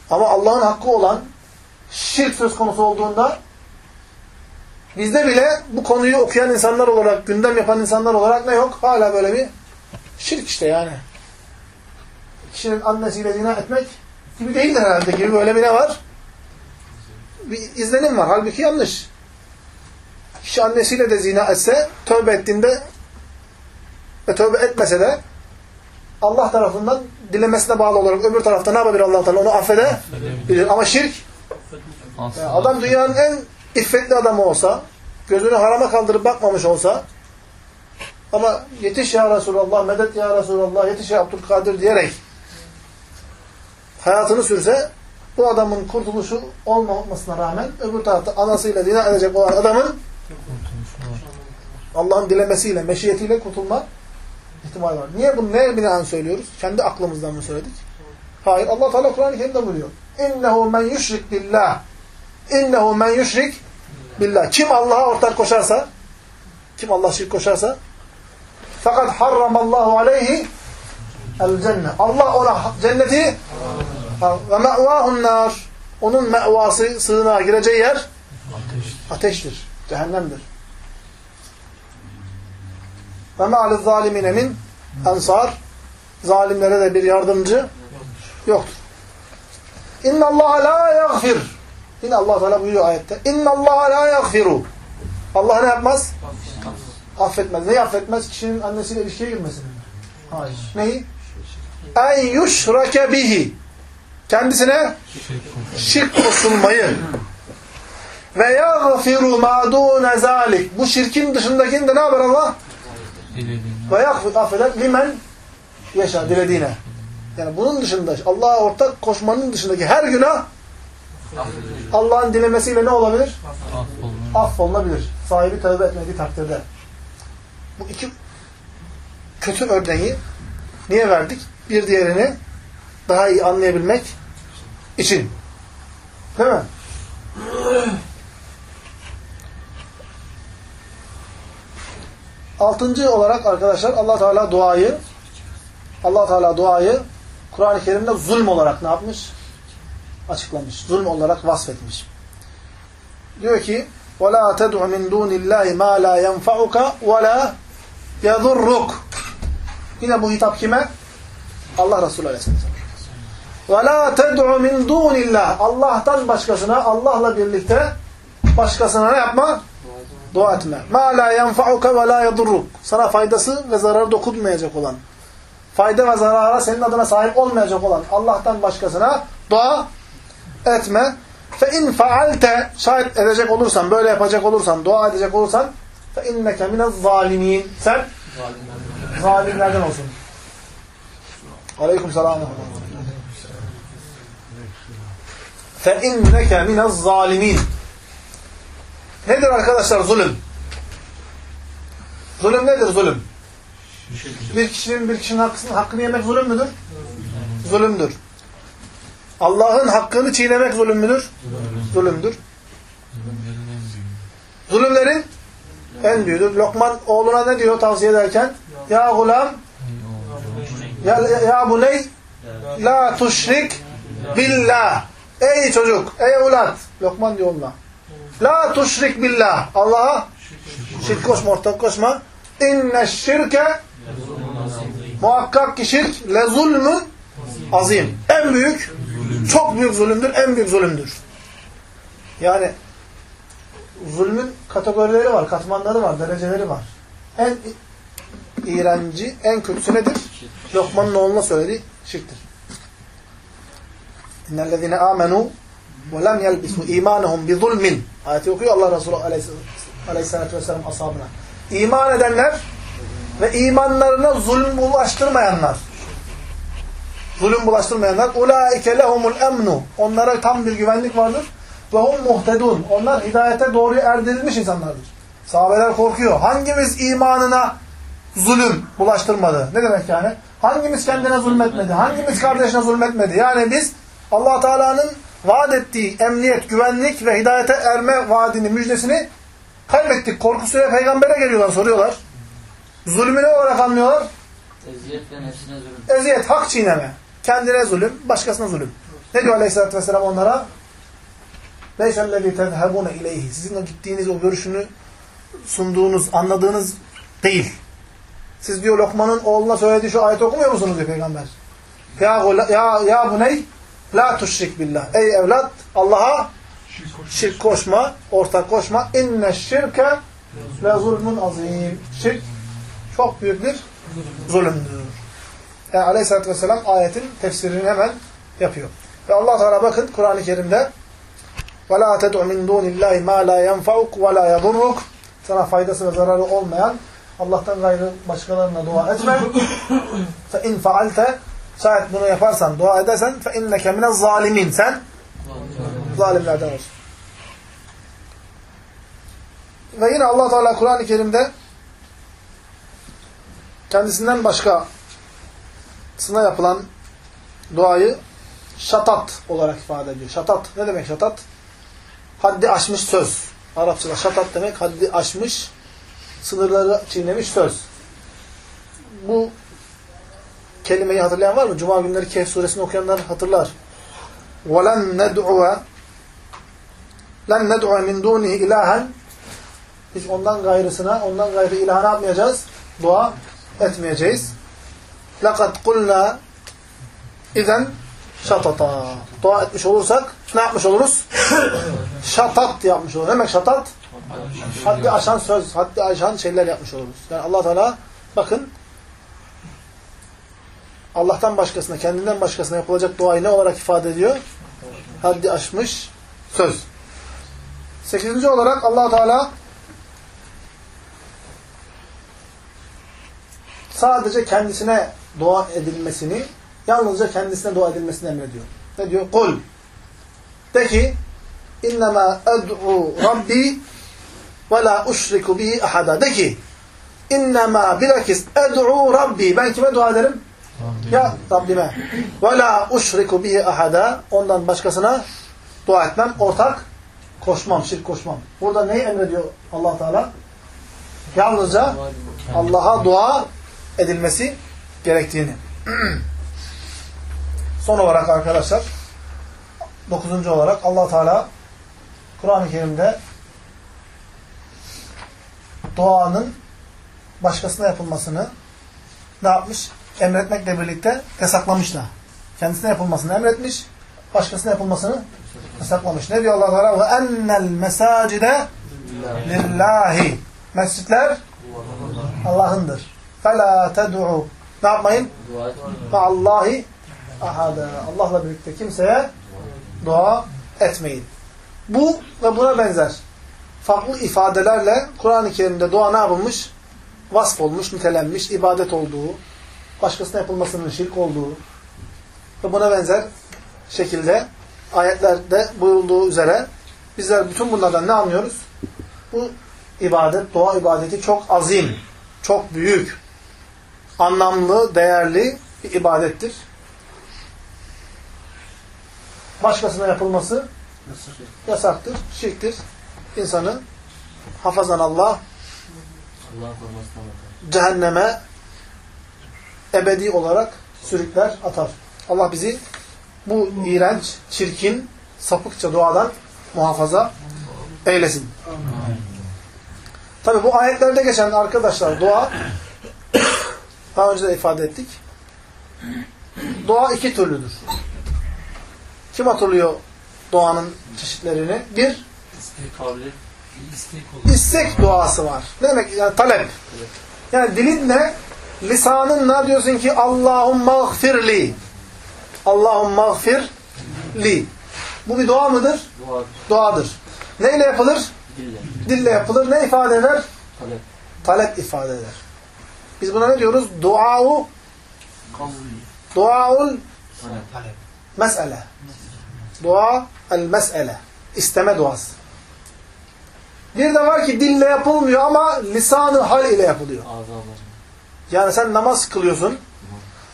A: Ama Allah'ın hakkı olan şirk söz konusu olduğunda bizde bile bu konuyu okuyan insanlar olarak, gündem yapan insanlar olarak ne yok? Hala böyle bir şirk işte yani. Kişinin annesiyle zina etmek gibi değildir herhalde gibi böyle bir ne var? Bir izlenim var. Halbuki yanlış. Kişi annesiyle de zina etse, tövbe ettiğinde ve tövbe etmese de Allah tarafından dilemesine bağlı olarak öbür tarafta ne yapabilir allah Teala? Onu affedebilir. Ama şirk, yani adam dünyanın en iffetli adamı olsa, gözünü harama kaldırıp bakmamış olsa ama yetiş ya Resulallah, medet ya Resulallah, yetiş ya Abdülkadir diyerek hayatını sürse bu adamın kurtuluşu olmamasına rağmen öbür tarafta anasıyla zina edecek olan adamın Allah'ın dilemesiyle, meşiyetiyle kurtulma ihtimali var. Niye bunu neye binaen söylüyoruz? Kendi aklımızdan mı söyledik? Hayır. Allah Teala Kur'an-ı Kerim'de buyuruyor. İnnehu men yüşrik billah. İnnehu men yüşrik billah. Kim Allah'a ortak koşarsa, kim Allah şirk koşarsa fakat harramallahu aleyhi el cennet. Allah ona cenneti ve me'vahun nar. Onun me'vası, sığınağa gireceği yer
C: Ateş.
A: ateştir, cehennemdir. Ve ma'al zalimine min ensar. Zalimlere de bir yardımcı yoktur. İnna Allah la yaghfir. Yine Allah Teala buyuruyor ayette. İnna Allah la yaghfiru. Allah ne yapmaz? Affetmez. Neyi affetmez? Kişinin annesiyle ilişkiye girmesini. Hayır. Neyi? En yuşrake bihi. Kendisine şirk koşulmayı. Ve yaghfiru ma dune zalik. Bu şirkin dışındakini de ne yapar Allah? Ve yaghfir affeder limen yaşa dilediğine. Yani bunun dışında Allah'a ortak koşmanın dışındaki her günah Allah'ın dilemesiyle ne olabilir? Affolunabilir. Sahibi tövbe etmediği takdirde. Bu iki kötü örneği niye verdik? Bir diğerini daha iyi anlayabilmek için. Değil mi? Altıncı olarak arkadaşlar Allah Teala duayı Allah Teala duayı Kur'an-ı Kerim'de zulm olarak ne yapmış? Açıklamış. Zulm olarak vasfetmiş. Diyor ki وَلَا تَدْعُ مِنْ دُونِ اللّٰهِ مَا لَا يَنْفَعُكَ وَلَا يَضُرُّكَ Yine bu hitap kime? Allah Resulü Aleyhisselam. وَلَا تَدْعُ مِنْ دُونِ اللّٰهِ Allah'tan başkasına, Allah'la birlikte başkasına ne yapma? Dua etme. مَا لَا يَنْفَعُكَ وَلَا يَضُرُّكَ Sana faydası ve zararı dokunmayacak olan, fayda ve zarara senin adına sahip olmayacak olan Allah'tan başkasına dua etme. Fe in faalte şayet edecek olursan, böyle yapacak olursan, dua edecek olursan fe inneke minez zalimin. Sen zalimlerden olsun. Aleyküm selam. Fe inneke minez zalimin. Nedir arkadaşlar zulüm? Zulüm nedir zulüm? Bir kişinin bir kişinin hakkını, hakkını yemek zulüm müdür? Zulümdür. Allah'ın hakkını çiğnemek zulüm müdür? Zulümdür.
C: Zulümlerin en
A: büyüğüdür. Lokman oğluna ne diyor tavsiye ederken? Ya gulam, ya, ya buney, la tuşrik billah. Ey çocuk, ey evlat. Lokman diyor onunla. La tuşrik billah. Allah'a şirk koşma, ortak koşma. İnne şirke muhakkak ki şirk le zulmün azim. En büyük, çok büyük zulümdür, en büyük zulümdür. Yani zulmün kategorileri var, katmanları var, dereceleri var. En iğrenci, en kötüsü nedir? Lokman'ın oğluna söylediği şirktir. İnnellezine amenu ve lem yelbisu imanahum bi. Ayeti okuyor Allah Resulü aleyhissalatü vesselam ashabına. İman edenler ve imanlarına zulüm bulaştırmayanlar. Zulüm bulaştırmayanlar. Ulaike lehumul emnu. Onlara tam bir güvenlik vardır. Ve hum muhtedun. Onlar hidayete doğru erdirilmiş insanlardır. Sahabeler korkuyor. Hangimiz imanına zulüm bulaştırmadı? Ne demek yani? Hangimiz kendine zulmetmedi? Hangimiz kardeşine zulmetmedi? Yani biz allah Teala'nın vaat ettiği emniyet, güvenlik ve hidayete erme vaadini, müjdesini kaybettik. Korkusuyla peygambere geliyorlar, soruyorlar. Zulmü ne olarak anlıyorlar?
E: Eziyet ve nefsine zulüm.
A: Eziyet, hak çiğneme. Kendine zulüm, başkasına zulüm. Ne diyor Aleyhisselatü vesselam onlara? Leysellezî tezhebûne ileyhi. Sizin o gittiğiniz, o görüşünü sunduğunuz, anladığınız değil. Siz diyor Lokman'ın oğluna söylediği şu ayeti okumuyor musunuz diyor peygamber. Ya, ya, ya bu buney la tuşrik billah. Ey evlat Allah'a şirk koşma, ortak koşma. İnne şirke ve zulmün azim. Şirk çok büyük bir zulümdür. Yani aleyhissalatü vesselam ayetin tefsirini hemen yapıyor. Ve allah Teala bakın Kur'an-ı Kerim'de وَلَا تَدْعُ مِنْ دُونِ اللّٰهِ مَا لَا يَنْفَعُكْ وَلَا يَضُرُّكْ Sana faydası ve zararı olmayan Allah'tan gayrı başkalarına dua etme. فَاِنْ فَعَلْتَ Şayet bunu yaparsan, dua edersen فَاِنَّكَ مِنَ الظَّالِمِينَ Sen zalimlerden olsun. Ve yine allah Teala Kur'an-ı Kerim'de kendisinden başkasına yapılan duayı şatat olarak ifade ediyor. Şatat ne demek şatat? Haddi aşmış söz. Arapçada şatat demek haddi aşmış, sınırları çiğnemiş söz. Bu kelimeyi hatırlayan var mı? Cuma günleri Kehf suresini okuyanlar hatırlar. وَلَنْ نَدْعُوَ لَنْ نَدْعُوَ مِنْ دُونِهِ ilahen Hiç ondan gayrısına, ondan gayrı ilaha ne yapmayacağız? Dua etmeyeceğiz. لَقَدْ قُلْنَا اِذَنْ şatata. Dua etmiş olursak ne yapmış oluruz? şatat yapmış oluruz. Ne demek şatat? Haddi aşan söz, haddi aşan şeyler yapmış oluruz. Yani allah Teala bakın Allah'tan başkasına, kendinden başkasına yapılacak duayı ne olarak ifade ediyor? Haddi aşmış söz. Sekizinci olarak allah Teala sadece kendisine dua edilmesini, yalnızca kendisine dua edilmesini emrediyor. Ne diyor? Kul. De ki, innema ed'u rabbi ve la uşriku bihi ahada. De ki, innema bilakis ed'u rabbi. Ben kime dua ederim? Ya Rabbime. Ve la uşriku bihi ahada. Ondan başkasına dua etmem, ortak koşmam, şirk koşmam. Burada neyi emrediyor allah Teala? Yalnızca Allah'a dua edilmesi gerektiğini. Son olarak arkadaşlar dokuzuncu olarak allah Teala Kur'an-ı Kerim'de duanın başkasına yapılmasını ne yapmış? Emretmekle birlikte yasaklamış da. Kendisine yapılmasını emretmiş, başkasına yapılmasını yasaklamış. Ne diyor Allah Teala? Ve ennel mesacide lillahi. Mescitler Allah'ındır. Fela ted'u ne yapmayın? Allahi ahada. Allah'la birlikte kimseye dua etmeyin. Bu ve buna benzer farklı ifadelerle Kur'an-ı Kerim'de dua ne yapılmış? Vasf olmuş, nitelenmiş, ibadet olduğu, başkasına yapılmasının şirk olduğu ve buna benzer şekilde ayetlerde buyurulduğu üzere bizler bütün bunlardan ne anlıyoruz? Bu ibadet, dua ibadeti çok azim, çok büyük, anlamlı, değerli bir ibadettir. Başkasına yapılması yasaktır, şirktir. İnsanı hafazan Allah cehenneme ebedi olarak sürükler, atar. Allah bizi bu iğrenç, çirkin, sapıkça duadan muhafaza eylesin. Tabi bu ayetlerde geçen arkadaşlar dua daha önce de ifade ettik. Dua iki türlüdür. Kim hatırlıyor duanın çeşitlerini? Bir.
B: İstek
A: istek duası var. Ne demek? Yani talep. Yani dilinle, lisanınla diyorsun ki Allahumma gfirli. Allahumma gfirli. Bu bir dua mıdır?
E: Dua.
A: Duadır. Neyle yapılır?
E: Dille.
A: Dille yapılır. Ne ifade eder?
E: Talep.
A: Talep ifade eder. Biz buna ne diyoruz? Dua'u duaul mesele. Dua el mesele. İsteme duası. Bir de var ki dille yapılmıyor ama lisanı hal ile yapılıyor. Yani sen namaz kılıyorsun,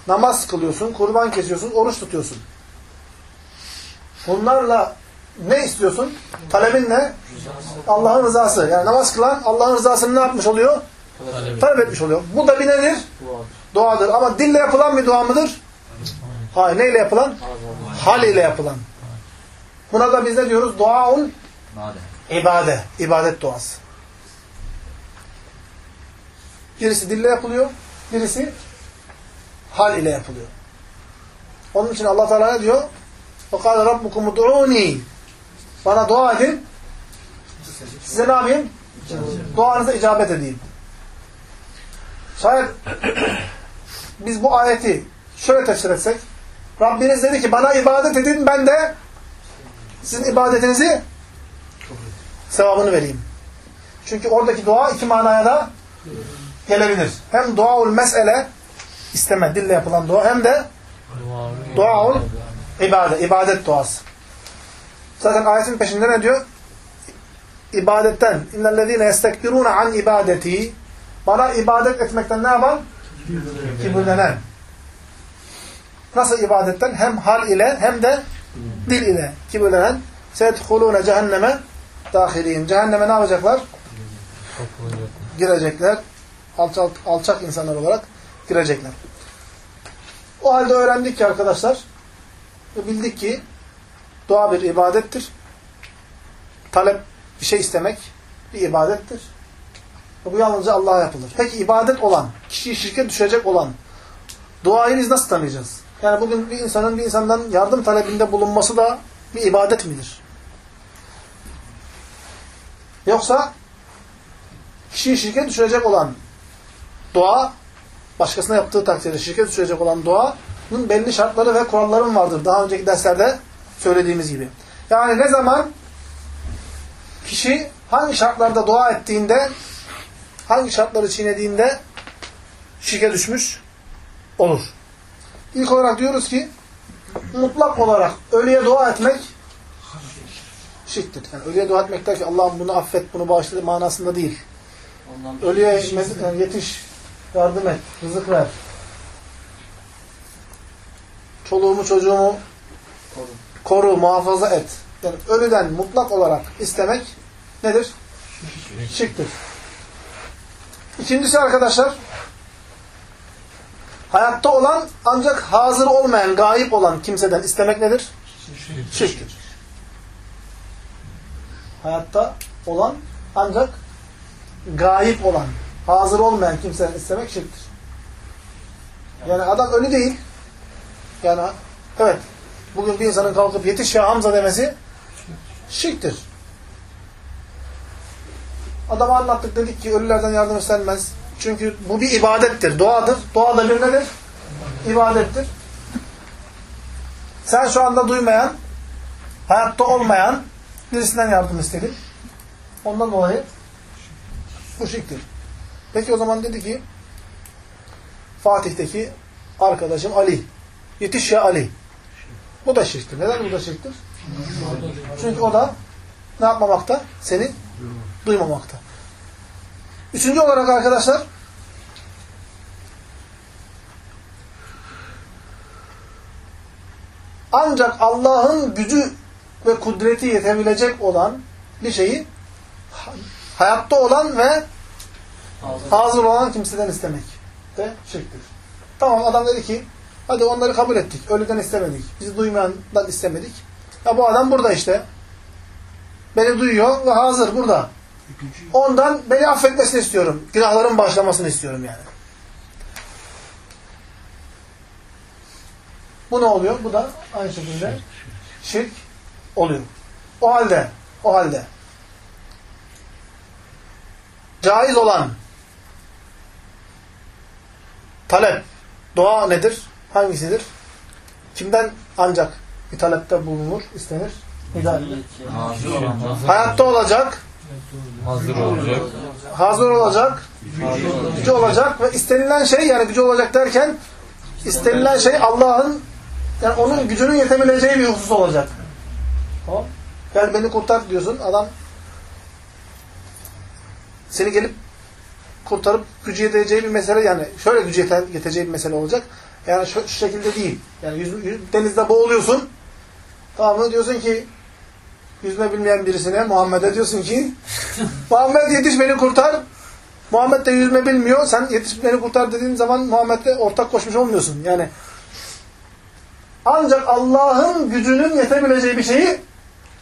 A: namaz kılıyorsun, kurban kesiyorsun, oruç tutuyorsun. Bunlarla ne istiyorsun? Talebin ne? Allah'ın rızası. Yani namaz kılan Allah'ın rızasını ne yapmış oluyor?
C: Talep
A: Talep etmiş oluyor. Bu da bir nedir? Duadır. Ama dille yapılan bir dua mıdır? Hayır. Neyle yapılan? Hal ile yapılan. Buna da biz ne diyoruz? Duaul ibade. İbadet duası. Birisi dille yapılıyor, birisi hal ile yapılıyor. Onun için Allah Teala ne diyor? وَقَالَ رَبُّكُمُ دُعُونِي Bana dua edin. Size ne yapayım? Duanıza icabet edeyim. Şayet biz bu ayeti şöyle tefsir etsek Rabbiniz dedi ki bana ibadet edin ben de sizin ibadetinizi sevabını vereyim. Çünkü oradaki dua iki manaya da gelebilir. Hem duaul mesele isteme, dille yapılan dua hem de duaul ibadet, ibadet duası. Zaten ayetin peşinde ne diyor? İbadetten innellezine yestekbiruna an ibadeti bana ibadet etmekten ne yapan? Kibirlenen. Nasıl ibadetten? Hem hal ile hem de dil ile kibirlenen. Sedhulûne cehenneme dâhilîn. Cehenneme ne yapacaklar? Girecekler. Alçak, alçak insanlar olarak girecekler. O halde öğrendik ki arkadaşlar bildik ki dua bir ibadettir. Talep bir şey istemek bir ibadettir. Ve bu yalnızca Allah'a yapılır. Peki ibadet olan, kişiyi şirke düşecek olan duayı biz nasıl tanıyacağız? Yani bugün bir insanın bir insandan yardım talebinde bulunması da bir ibadet midir? Yoksa kişiyi şirke düşürecek olan dua, başkasına yaptığı takdirde şirke düşürecek olan duanın belli şartları ve kuralları vardır. Daha önceki derslerde söylediğimiz gibi. Yani ne zaman kişi hangi şartlarda dua ettiğinde, hangi şartları çiğnediğinde şirke düşmüş olur. İlk olarak diyoruz ki mutlak olarak ölüye dua etmek şirktir. Yani ölüye dua etmek der ki Allah'ım bunu affet, bunu bağışla manasında değil.
E: Ondan
A: Ölüye yani yetiş, yardım et, rızık ver. Çoluğumu çocuğumu
E: Koru.
A: koru, muhafaza et. Yani ölüden mutlak olarak istemek nedir? Şirktir. İkincisi arkadaşlar hayatta olan ancak hazır olmayan, gayip olan kimseden istemek nedir? Şirktir. Hayatta olan ancak gayip olan, hazır olmayan kimseden istemek şirktir. Yani adam ölü değil. Yani evet bugün bir insanın kalkıp yetiş ya Hamza demesi şirktir. Adama anlattık dedik ki ölülerden yardım istenmez. Çünkü bu bir ibadettir, duadır. Dua da bir nedir? İbadettir. Sen şu anda duymayan, hayatta olmayan birisinden yardım istedin. Ondan dolayı bu şirktir. Peki o zaman dedi ki Fatih'teki arkadaşım Ali. Yetiş ya Ali. Bu da şirktir. Neden bu da şirktir? Çünkü o da ne yapmamakta? Seni duymamakta. Üçüncü olarak arkadaşlar ancak Allah'ın gücü ve kudreti yetebilecek olan bir şeyi hayatta olan ve hazır olan kimseden istemek de şirktir. Tamam adam dedi ki hadi onları kabul ettik. Ölüden istemedik. Bizi duymayandan istemedik. Ya bu adam burada işte. Beni duyuyor ve hazır burada. Ondan beni affetmesini istiyorum. Günahların başlamasını istiyorum yani. Bu ne oluyor? Bu da aynı şekilde şirk oluyor. O halde, o halde caiz olan talep, dua nedir? Hangisidir? Kimden ancak bir talepte bulunur, istenir? Edilir. Hayatta olacak,
C: Hazır olacak.
A: hazır olacak, gücü olacak ve istenilen şey yani gücü olacak derken istenilen şey Allah'ın yani onun gücünün yetebileceği bir husus olacak. Tamam. Gel beni kurtar diyorsun. Adam seni gelip kurtarıp gücü yeteceği bir mesele yani şöyle gücü yete- yeteceği bir mesele olacak. Yani şu, şu şekilde değil. Yani yüz, yüz- denizde boğuluyorsun. Tamam mı? Diyorsun ki yüzme bilmeyen birisine Muhammed'e diyorsun ki Muhammed yetiş beni kurtar. Muhammed de yüzme bilmiyor. Sen yetiş beni kurtar dediğin zaman Muhammed'le ortak koşmuş olmuyorsun. Yani ancak Allah'ın gücünün yetebileceği bir şeyi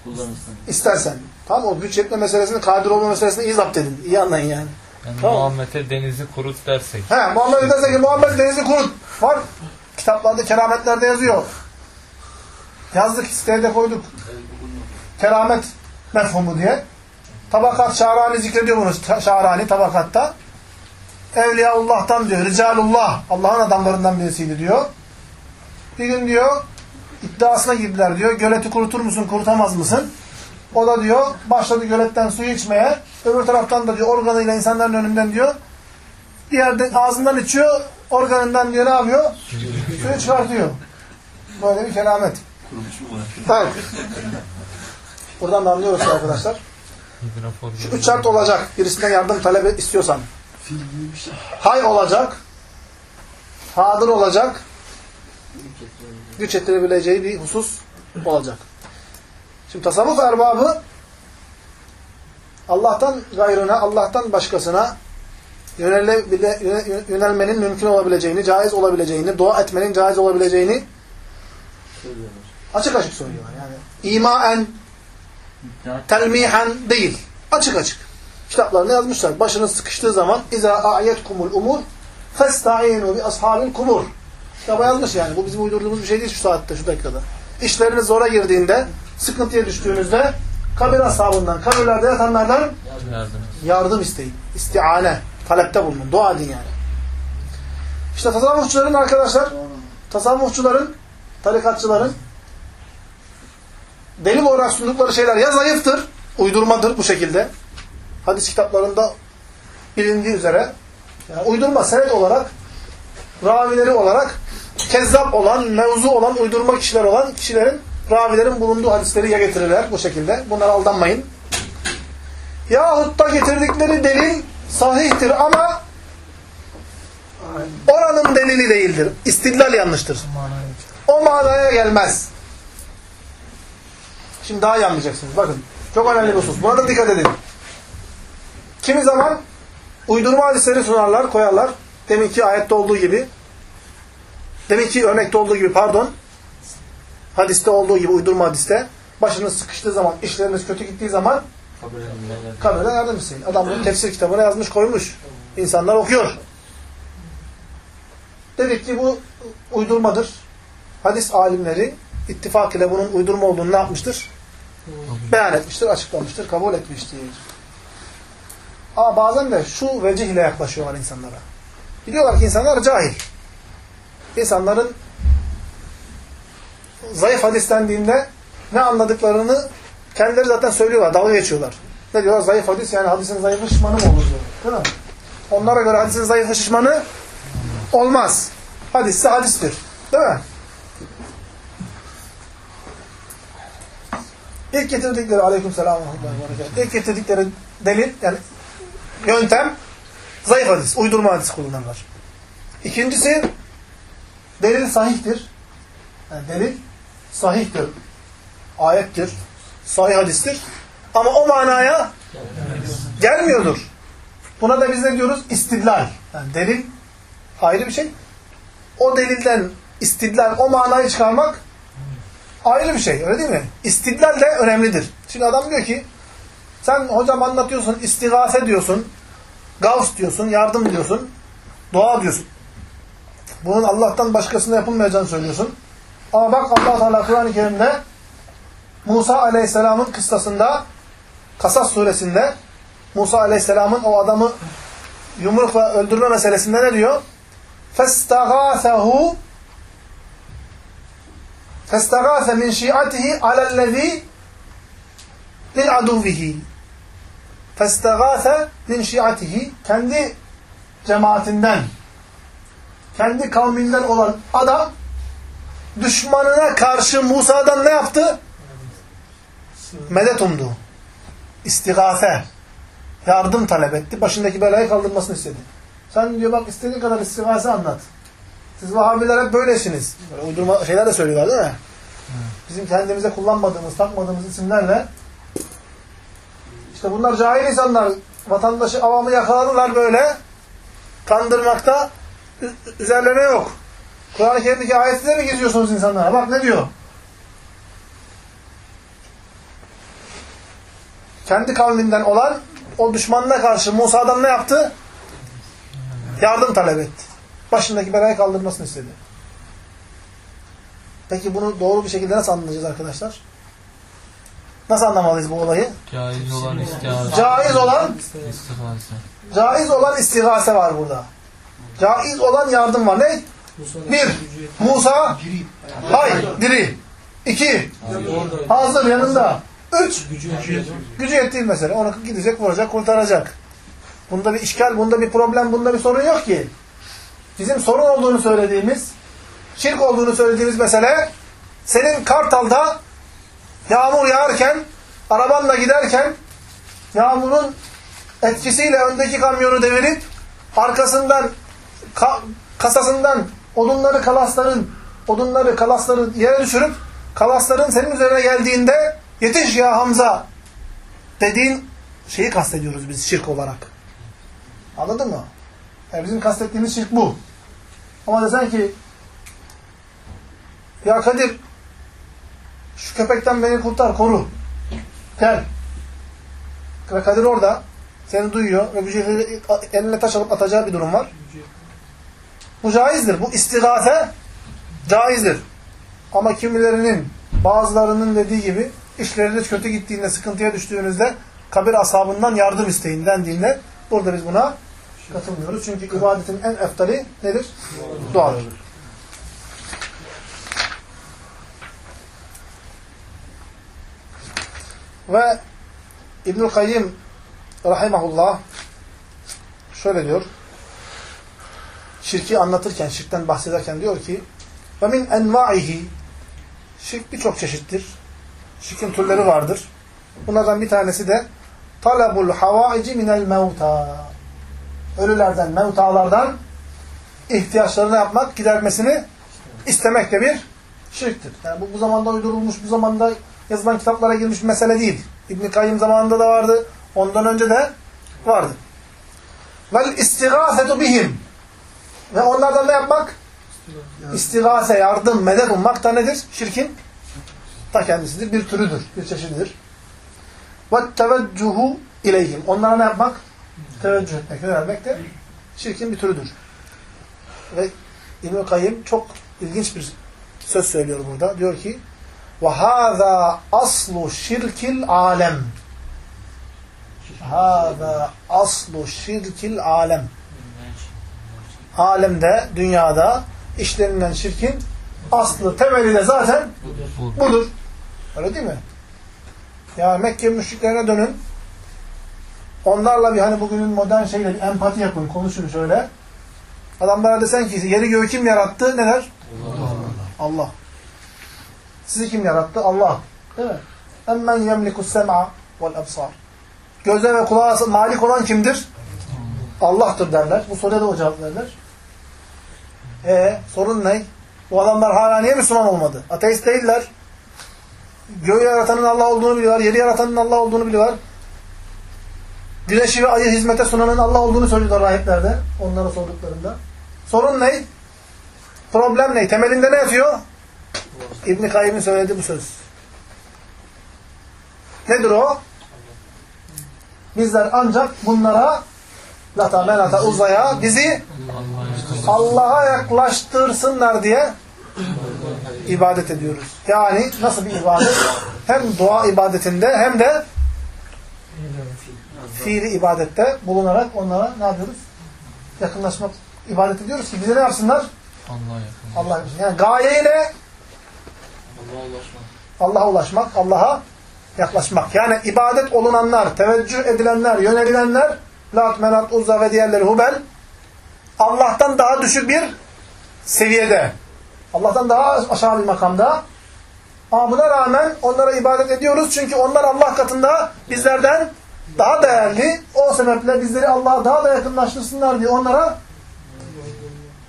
E: Kullanırsın.
A: istersen. Tamam o güç yetme meselesini, kadir olma meselesini iyi zapt edin. İyi anlayın yani.
C: Yani
A: Tamam.
C: Muhammed'e denizi kurut dersek.
A: He, Muhammed derse ki Muhammed denizi kurut. Var. Kitaplarda, kerametlerde yazıyor. Yazdık, siteye de koyduk. Keramet mefhumu diye. Tabakat Şahrani zikrediyor bunu. Şahrani tabakatta. Evliyaullah'tan diyor. Ricalullah. Allah'ın adamlarından birisiydi diyor. Bir gün diyor iddiasına girdiler diyor. Göleti kurutur musun, kurutamaz mısın? O da diyor başladı göletten suyu içmeye. Öbür taraftan da diyor organıyla insanların önünden diyor bir yerden ağzından içiyor, organından diyor ne yapıyor? Suyu çıkartıyor. Böyle bir keramet. Evet. Buradan da anlıyoruz arkadaşlar. Şu üç şart olacak. Birisinden yardım talep istiyorsan. Hay olacak. Hadır olacak. Güç yetirebileceği bir husus olacak. Şimdi tasavvuf erbabı Allah'tan gayrına, Allah'tan başkasına yönelmenin mümkün olabileceğini, caiz olabileceğini, dua etmenin caiz olabileceğini açık açık söylüyorlar. Yani imaen, telmihen değil. Açık açık. Kitaplarında yazmışlar. Başınız sıkıştığı zaman اِذَا اَعْيَتْكُمُ الْاُمُورِ فَاسْتَعِينُوا بِأَصْحَابِ الْكُبُورِ Kitaba yazmış yani. Bu bizim uydurduğumuz bir şey değil şu saatte, şu dakikada. İşleriniz zora girdiğinde, sıkıntıya düştüğünüzde kabir ashabından, kabirlerde yatanlardan
C: yardım.
A: yardım isteyin. İstiane. Talepte bulunun. Dua edin yani. İşte tasavvufçuların arkadaşlar, tasavvufçuların, tarikatçıların delil olarak sundukları şeyler ya zayıftır, uydurmadır bu şekilde. Hadis kitaplarında bilindiği üzere yani uydurma senet olarak ravileri olarak kezzap olan, mevzu olan, uydurma kişiler olan kişilerin ravilerin bulunduğu hadisleri ya getirirler bu şekilde. Bunlara aldanmayın. Yahut da getirdikleri delil sahihtir ama oranın delili değildir. İstidlal yanlıştır. O manaya gelmez. Şimdi daha iyi anlayacaksınız. Bakın. Çok önemli bir husus. Buna da dikkat edin. Kimi zaman uydurma hadisleri sunarlar, koyarlar. Deminki ayette olduğu gibi. Deminki örnekte olduğu gibi pardon. Hadiste olduğu gibi uydurma hadiste. Başınız sıkıştığı zaman, işleriniz kötü gittiği zaman kabirden yardım isteyin. Adam bunu tefsir kitabına yazmış koymuş. İnsanlar okuyor. Dedik ki bu uydurmadır. Hadis alimleri ittifak ile bunun uydurma olduğunu ne yapmıştır? Beyan etmiştir, açıklamıştır, kabul etmiştir. Ama bazen de şu vecih ile yaklaşıyorlar insanlara. Biliyorlar ki insanlar cahil. İnsanların zayıf hadis dendiğinde ne anladıklarını kendileri zaten söylüyorlar, dalga geçiyorlar. Ne diyorlar? Zayıf hadis yani hadisin zayıfı şişmanı mı olur diyor. Değil mi? Onlara göre hadisin zayıfı şişmanı olmaz. Hadis ise hadistir. Değil mi? İlk getirdikleri ve berekatuhu. İlk getirdikleri delil yani yöntem zayıf hadis, uydurma hadis kullanırlar. İkincisi delil sahihtir. Yani delil sahihtir. Ayettir. Sahih hadistir. Ama o manaya gelmiyordur. Buna da biz ne diyoruz? İstidlal. Yani delil ayrı bir şey. O delilden istidlal, o manayı çıkarmak ayrı bir şey. Öyle değil mi? İstidlal de önemlidir. Şimdi adam diyor ki sen hocam anlatıyorsun, istigase diyorsun, gavs diyorsun, yardım diyorsun, dua diyorsun. Bunun Allah'tan başkasına yapılmayacağını söylüyorsun. Ama bak Allah Teala Kur'an-ı Kerim'de Musa Aleyhisselam'ın kıssasında Kasas suresinde Musa Aleyhisselam'ın o adamı yumrukla öldürme meselesinde ne diyor? فَاسْتَغَاثَهُ فَاسْتَغَاثَ مِنْ شِيعَتِهِ عَلَى الَّذ۪ي مِنْ عَدُوِّهِ فَاسْتَغَاثَ مِنْ شِيعَتِهِ Kendi cemaatinden, kendi kavminden olan adam düşmanına karşı Musa'dan ne yaptı? Medet umdu. İstigase. yardım talep etti. Başındaki belayı kaldırmasını istedi. Sen diyor bak istediğin kadar istigase anlat. Siz Vahabiler hep böylesiniz. Böyle uydurma şeyler de söylüyorlar değil mi? Bizim kendimize kullanmadığımız, takmadığımız isimlerle işte bunlar cahil insanlar. Vatandaşı, avamı yakaladılar böyle. Kandırmakta üzerlerine yok. Kur'an-ı Kerim'deki ayetleri mi geziyorsunuz insanlara? Bak ne diyor? Kendi kavminden olan o düşmanına karşı Musa'dan ne yaptı? Yardım talep etti. Başındaki belayı kaldırmasını istedi. Peki bunu doğru bir şekilde nasıl anlayacağız arkadaşlar? Nasıl anlamalıyız bu olayı?
C: Caiz olan istihare.
A: Caiz olan
C: İstigase.
A: Caiz olan istigase var burada. Caiz olan yardım var. Ne? Bir, Musa hay, diri. İki, hazır yanında. Üç, gücü yettiği mesele. Onu gidecek, vuracak, kurtaracak. Bunda bir işgal, bunda bir problem, bunda bir sorun yok ki. Bizim sorun olduğunu söylediğimiz, şirk olduğunu söylediğimiz mesele, senin Kartal'da yağmur yağarken, arabanla giderken, yağmurun etkisiyle öndeki kamyonu devirip arkasından ka- kasasından odunları kalasların odunları kalasları yere düşürüp kalasların senin üzerine geldiğinde yetiş ya Hamza dediğin şeyi kastediyoruz biz şirk olarak. Anladın mı? Yani bizim kastettiğimiz şirk bu. Ama desen ki ya Kadir şu köpekten beni kurtar, koru. Gel. Ve Kadir orada seni duyuyor ve şekilde eline taş alıp atacağı bir durum var. Bu caizdir. Bu istigase caizdir. Ama kimilerinin, bazılarının dediği gibi işleriniz kötü gittiğinde, sıkıntıya düştüğünüzde kabir ashabından yardım isteyin dendiğinde burada biz buna katılmıyoruz. Çünkü ibadetin en eftali nedir? Duadır. Ve İbnül Kayyim rahimahullah şöyle diyor. Şirki anlatırken, şirkten bahsederken diyor ki ve min envaihi şirk birçok çeşittir. Şirkin türleri vardır. Bunlardan bir tanesi de talabul havaici minel mevta. Ölülerden, mevtalardan ihtiyaçlarını yapmak, gidermesini istemek de bir şirktir. Yani bu, bu zamanda uydurulmuş, bu zamanda yazılan kitaplara girmiş bir mesele değil. İbn-i Kayyım zamanında da vardı. Ondan önce de vardı. Vel istigâsetu bihim. Ve onlardan ne yapmak? İstigase, yardım, medet ummak da nedir? Şirkin ta kendisidir. Bir türüdür, bir çeşididir. Ve teveccühü ileyhim. Onlara ne yapmak? Teveccüh etmek, vermek de şirkin bir türüdür. Ve İbn-i Kayyım çok ilginç bir söz söylüyor burada. Diyor ki وَهَذَا aslu şirkil alem. Hâzâ aslu şirkil alem. Alemde, dünyada işlenilen şirkin aslı, temeli de zaten
C: Bu.
A: budur. Öyle değil mi? Ya Mekke müşriklerine dönün. Onlarla bir hani bugünün modern şeyle bir empati yapın, konuşun şöyle. Adamlara desen ki yeri göğü kim yarattı? Ne der? Allah. Sizi kim yarattı? Allah. Değil mi? Emmen yemlikus sem'a vel absar. Göze ve kulağa malik olan kimdir? Allah'tır derler. Bu soruya da o cevap verirler. E sorun ne? Bu adamlar hala niye Müslüman olmadı? Ateist değiller. Göğü yaratanın Allah olduğunu biliyorlar. Yeri yaratanın Allah olduğunu biliyorlar. Güneşi ve ayı hizmete sunanın Allah olduğunu söylüyorlar rahiplerde. Onlara sorduklarında. Sorun ne? Problem ne? Temelinde ne yatıyor? İbn-i Kayyım'ın söylediği bu söz. Nedir o? Bizler ancak bunlara lata melata uzaya bizi Allah'a yaklaştırsınlar diye ibadet ediyoruz. Yani nasıl bir ibadet? Hem dua ibadetinde hem de fiili ibadette bulunarak onlara ne yapıyoruz? Yakınlaşmak, ibadet ediyoruz ki bize ne yapsınlar?
C: Allah'a yakın.
A: Allah Yani gaye ne? Allah'a ulaşmak, Allah'a yaklaşmak. Yani ibadet olunanlar, teveccüh edilenler, yönelilenler, Lat, Menat, Uzza ve diğerleri Hubel, Allah'tan daha düşük bir seviyede. Allah'tan daha aşağı bir makamda. Ama buna rağmen onlara ibadet ediyoruz. Çünkü onlar Allah katında bizlerden daha değerli. O sebeple bizleri Allah'a daha da yakınlaştırsınlar diye onlara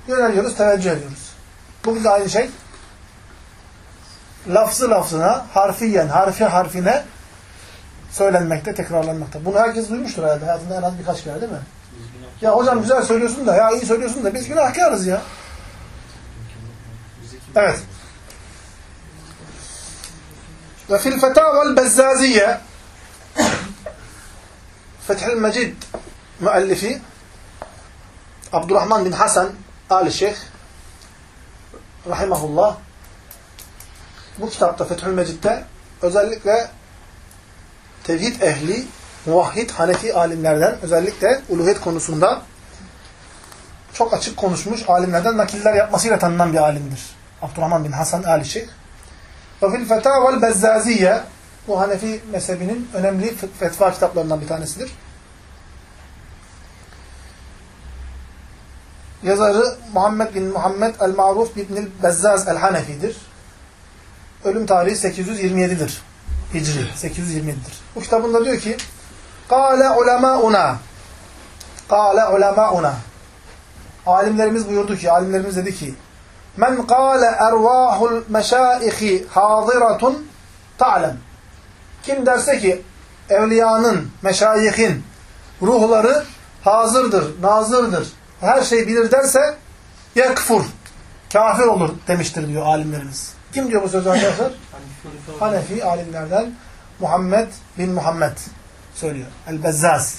A: yöneliyoruz, teveccüh ediyoruz. Bugün de aynı şey. Lafzı lafzına, harfiyen, harfi harfine söylenmekte, tekrarlanmakta. Bunu herkes duymuştur herhalde. Hayatında en az birkaç kere değil mi? Ya hocam güzel söylüyorsun da, ya iyi söylüyorsun da biz günahkarız ya. Evet. Ve fil fetavel bezzaziye Fethül Mecid müellifi Abdurrahman bin Hasan Ali Şeyh Rahimahullah bu kitapta Fethül Mecid'de özellikle tevhid ehli, muvahhid, hanefi alimlerden özellikle uluhiyet konusunda çok açık konuşmuş alimlerden nakiller yapmasıyla tanınan bir alimdir. Abdurrahman bin Hasan Ali Şeyh. Ve fil fetavel bezzaziye bu Hanefi mezhebinin önemli fetva kitaplarından bir tanesidir. Yazarı Muhammed bin Muhammed el-Ma'ruf bin Bezzaz el-Hanefi'dir. Ölüm tarihi 827'dir. Hicri 827'dir. Bu kitabında diyor ki Kale ulemâuna Kale ulemâuna Alimlerimiz buyurdu ki, alimlerimiz dedi ki Men kâle ervâhul meşâihi hâziratun ta'lem Kim derse ki evliyanın, meşayihin ruhları hazırdır, nazırdır, her şey bilir derse yekfur, kafir olur demiştir diyor alimlerimiz. Kim diyor bu sözü arkadaşlar? Hanefi alimlerden Muhammed bin Muhammed söylüyor. El-Bezzaz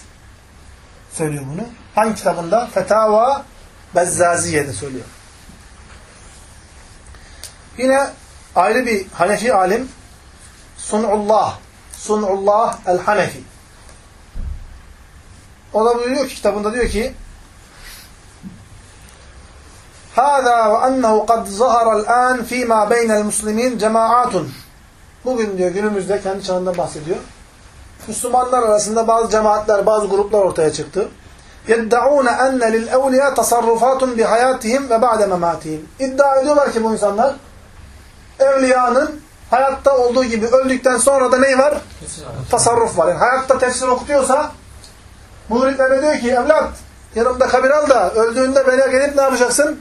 A: söylüyor bunu. Hangi kitabında? Fetava Bezzaziye'de söylüyor. Yine ayrı bir Hanefi alim Sun'ullah Sun'ullah el-Hanefi o da buyuruyor ki kitabında diyor ki هذا وأنه قد ظهر الآن فيما بين المسلمين جماعات Bugün diyor günümüzde kendi çağında bahsediyor. Müslümanlar arasında bazı cemaatler, bazı gruplar ortaya çıktı. يَدَّعُونَ أَنَّ لِلْاَوْلِيَا تَصَرُّفَاتٌ بِحَيَاتِهِمْ وَبَعْدَ مَمَاتِهِمْ İddia ediyorlar ki bu insanlar evliyanın hayatta olduğu gibi öldükten sonra da ne var? Tasarruf var. Yani hayatta tefsir okutuyorsa muhritlerine diyor ki evlat yanımda kabir al da öldüğünde beni gelip ne yapacaksın?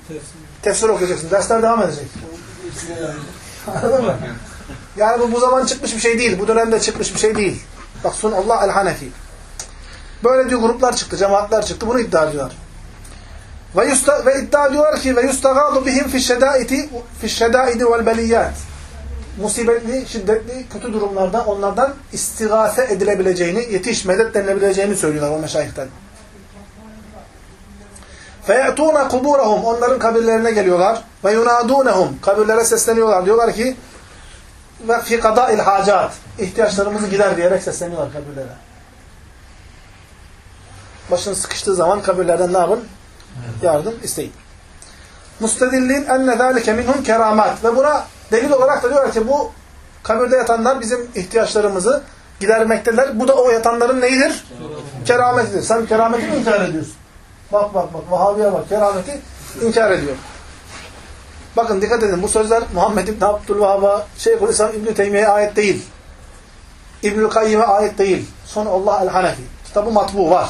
A: Tefsir okuyacaksın. Dersler devam edecek. Anladın mı? Yani bu bu zaman çıkmış bir şey değil. Bu dönemde çıkmış bir şey değil. Bak sun Allah el-Hanefi. Böyle diyor gruplar çıktı, cemaatler çıktı. Bunu iddia ediyorlar. Ve, yusta, ve iddia ediyorlar ki ve yustagadu bihim fi şedaiti fi şedaidi vel beliyat Musibetli, şiddetli, kötü durumlarda onlardan istigase edilebileceğini, yetiş, medet denilebileceğini söylüyorlar o meşayihten. فَيَأْتُونَ قُبُورَهُمْ Onların kabirlerine geliyorlar. Ve yunadûnehum Kabirlere sesleniyorlar. Diyorlar ki ve fi kadâil hacat ihtiyaçlarımızı gider diyerek sesleniyorlar kabirlere. Başın sıkıştığı zaman kabirlerden ne yapın? Yardım isteyin. Mustedillin enne zâlike minhum keramat. Ve buna delil olarak da diyorlar ki bu kabirde yatanlar bizim ihtiyaçlarımızı gidermekteler. Bu da o yatanların neyidir? Kerametidir. Sen kerameti mi inkar ediyorsun? Bak bak bak. Vahabiye bak. Kerameti inkar ediyor. Bakın dikkat edin. Bu sözler Muhammed İbni Abdülvahhab'a Şeyhülislam İbni Teymiye'ye ayet değil. İbnül Kayyim'e ayet değil. Son Allah el-Hanefi. Kitabı matbu var.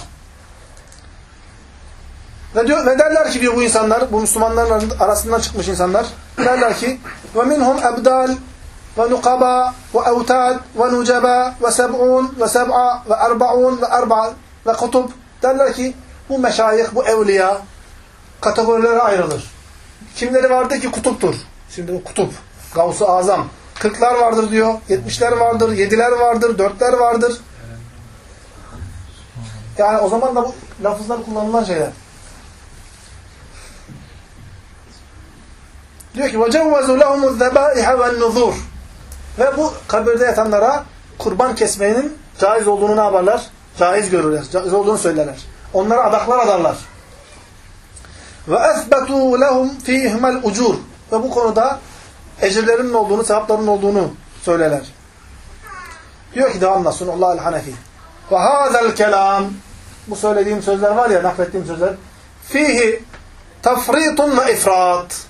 A: Ve, diyor, ve derler ki diyor bu insanlar, bu Müslümanların arasından çıkmış insanlar, derler ki وَمِنْهُمْ اَبْدَالِ وَنُقَبَا وَاَوْتَادِ وَنُجَبَا وَسَبْعُونَ وَسَبْعَ وَاَرْبَعُونَ وَاَرْبَعَ ve kutub derler ki bu meşayih, bu evliya kategorilere ayrılır. Kimleri vardır ki kutuptur. Şimdi bu kutup, Gavs-ı Azam. Kırklar vardır diyor, yetmişler vardır, yediler vardır, dörtler vardır. Yani o zaman da bu lafızlar kullanılan şeyler. Diyor ki وَجَوَّزُوا لَهُمُ الذَّبَائِحَ وَالنُّذُورِ Ve bu kabirde yatanlara kurban kesmenin caiz olduğunu ne yaparlar? Caiz görürler. Caiz olduğunu söylerler. Onlara adaklar adarlar. وَاَثْبَتُوا لَهُمْ ف۪يهِمَ الْاُجُورِ Ve bu konuda ecirlerinin olduğunu, sevaplarının olduğunu söylerler. Diyor ki devamla sunullah el-hanefi. وَهَذَا الْكَلَامِ Bu söylediğim sözler var ya, naklettiğim sözler. ف۪يهِ tafritun ve ifrat.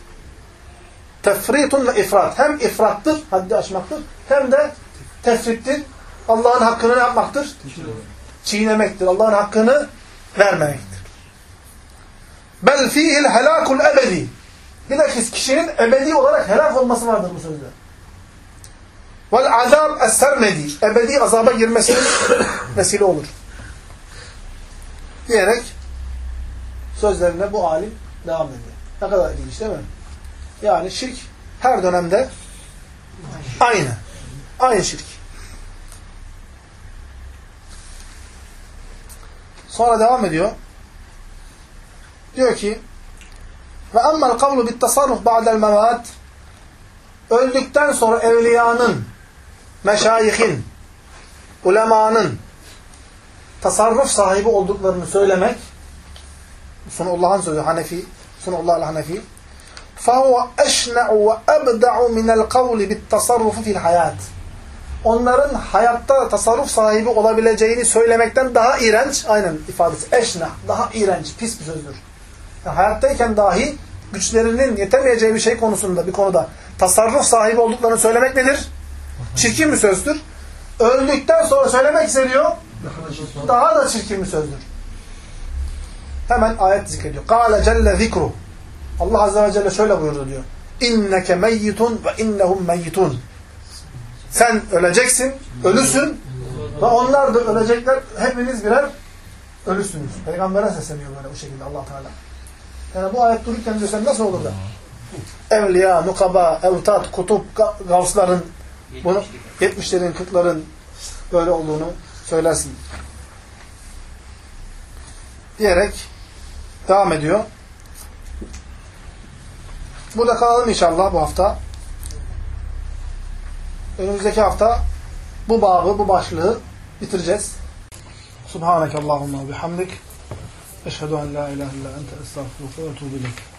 A: Tefritun ve ifrat. Hem ifrattır, haddi aşmaktır, hem de tefrittir. Allah'ın hakkını ne yapmaktır? çiğnemektir. Allah'ın hakkını vermemektir. Bel fihil helakul ebedi. Bilakis kişinin ebedi olarak helak olması vardır bu sözde. Vel azab es-sermedi. Ebedi azaba girmesine vesile olur. Diyerek sözlerine bu alim devam ediyor. Ne kadar ilginç değil mi? Yani şirk her dönemde aynı. Aynı şirk. Sonra devam ediyor. Diyor ki ve emmel kavlu bit tasarruf ba'del mevat öldükten sonra evliyanın, meşayihin, ulemanın tasarruf sahibi olduklarını söylemek Sunullah'ın sözü Hanefi, Sunullah Hanefi فَهُوَ اَشْنَعُ وَاَبْدَعُ مِنَ الْقَوْلِ بِالتَّصَرُّفِ فِي الْحَيَاتِ Onların hayatta tasarruf sahibi olabileceğini söylemekten daha iğrenç, aynen ifadesi, eşna, daha iğrenç, pis bir sözdür. Yani hayattayken dahi güçlerinin yetemeyeceği bir şey konusunda, bir konuda tasarruf sahibi olduklarını söylemek nedir? Çirkin bir sözdür. Öldükten sonra söylemek isteniyor, daha da çirkin bir sözdür. Hemen ayet zikrediyor. Kâle celle zikru. Allah Azze ve Celle şöyle buyurdu diyor. İnneke meyyitun ve innehum meyyitun. Sen öleceksin, ölüsün ve onlar da ölecekler. Hepiniz birer ölüsünüz. Peygamber'e sesleniyor böyle bu şekilde allah Teala. Yani bu ayet dururken diyor sen nasıl olur da? Evliya, nukaba, evtat, kutup, ga- gavsların, bunu 70'lerin, 40'ların böyle olduğunu söylersin. Diyerek devam ediyor. Burada kalalım inşallah bu hafta. Önümüzdeki hafta bu babı, bu başlığı bitireceğiz. Subhaneke Allahumma bihamdik. Eşhedü en la ilahe illa ente estağfurullah ve etûbü ileyk.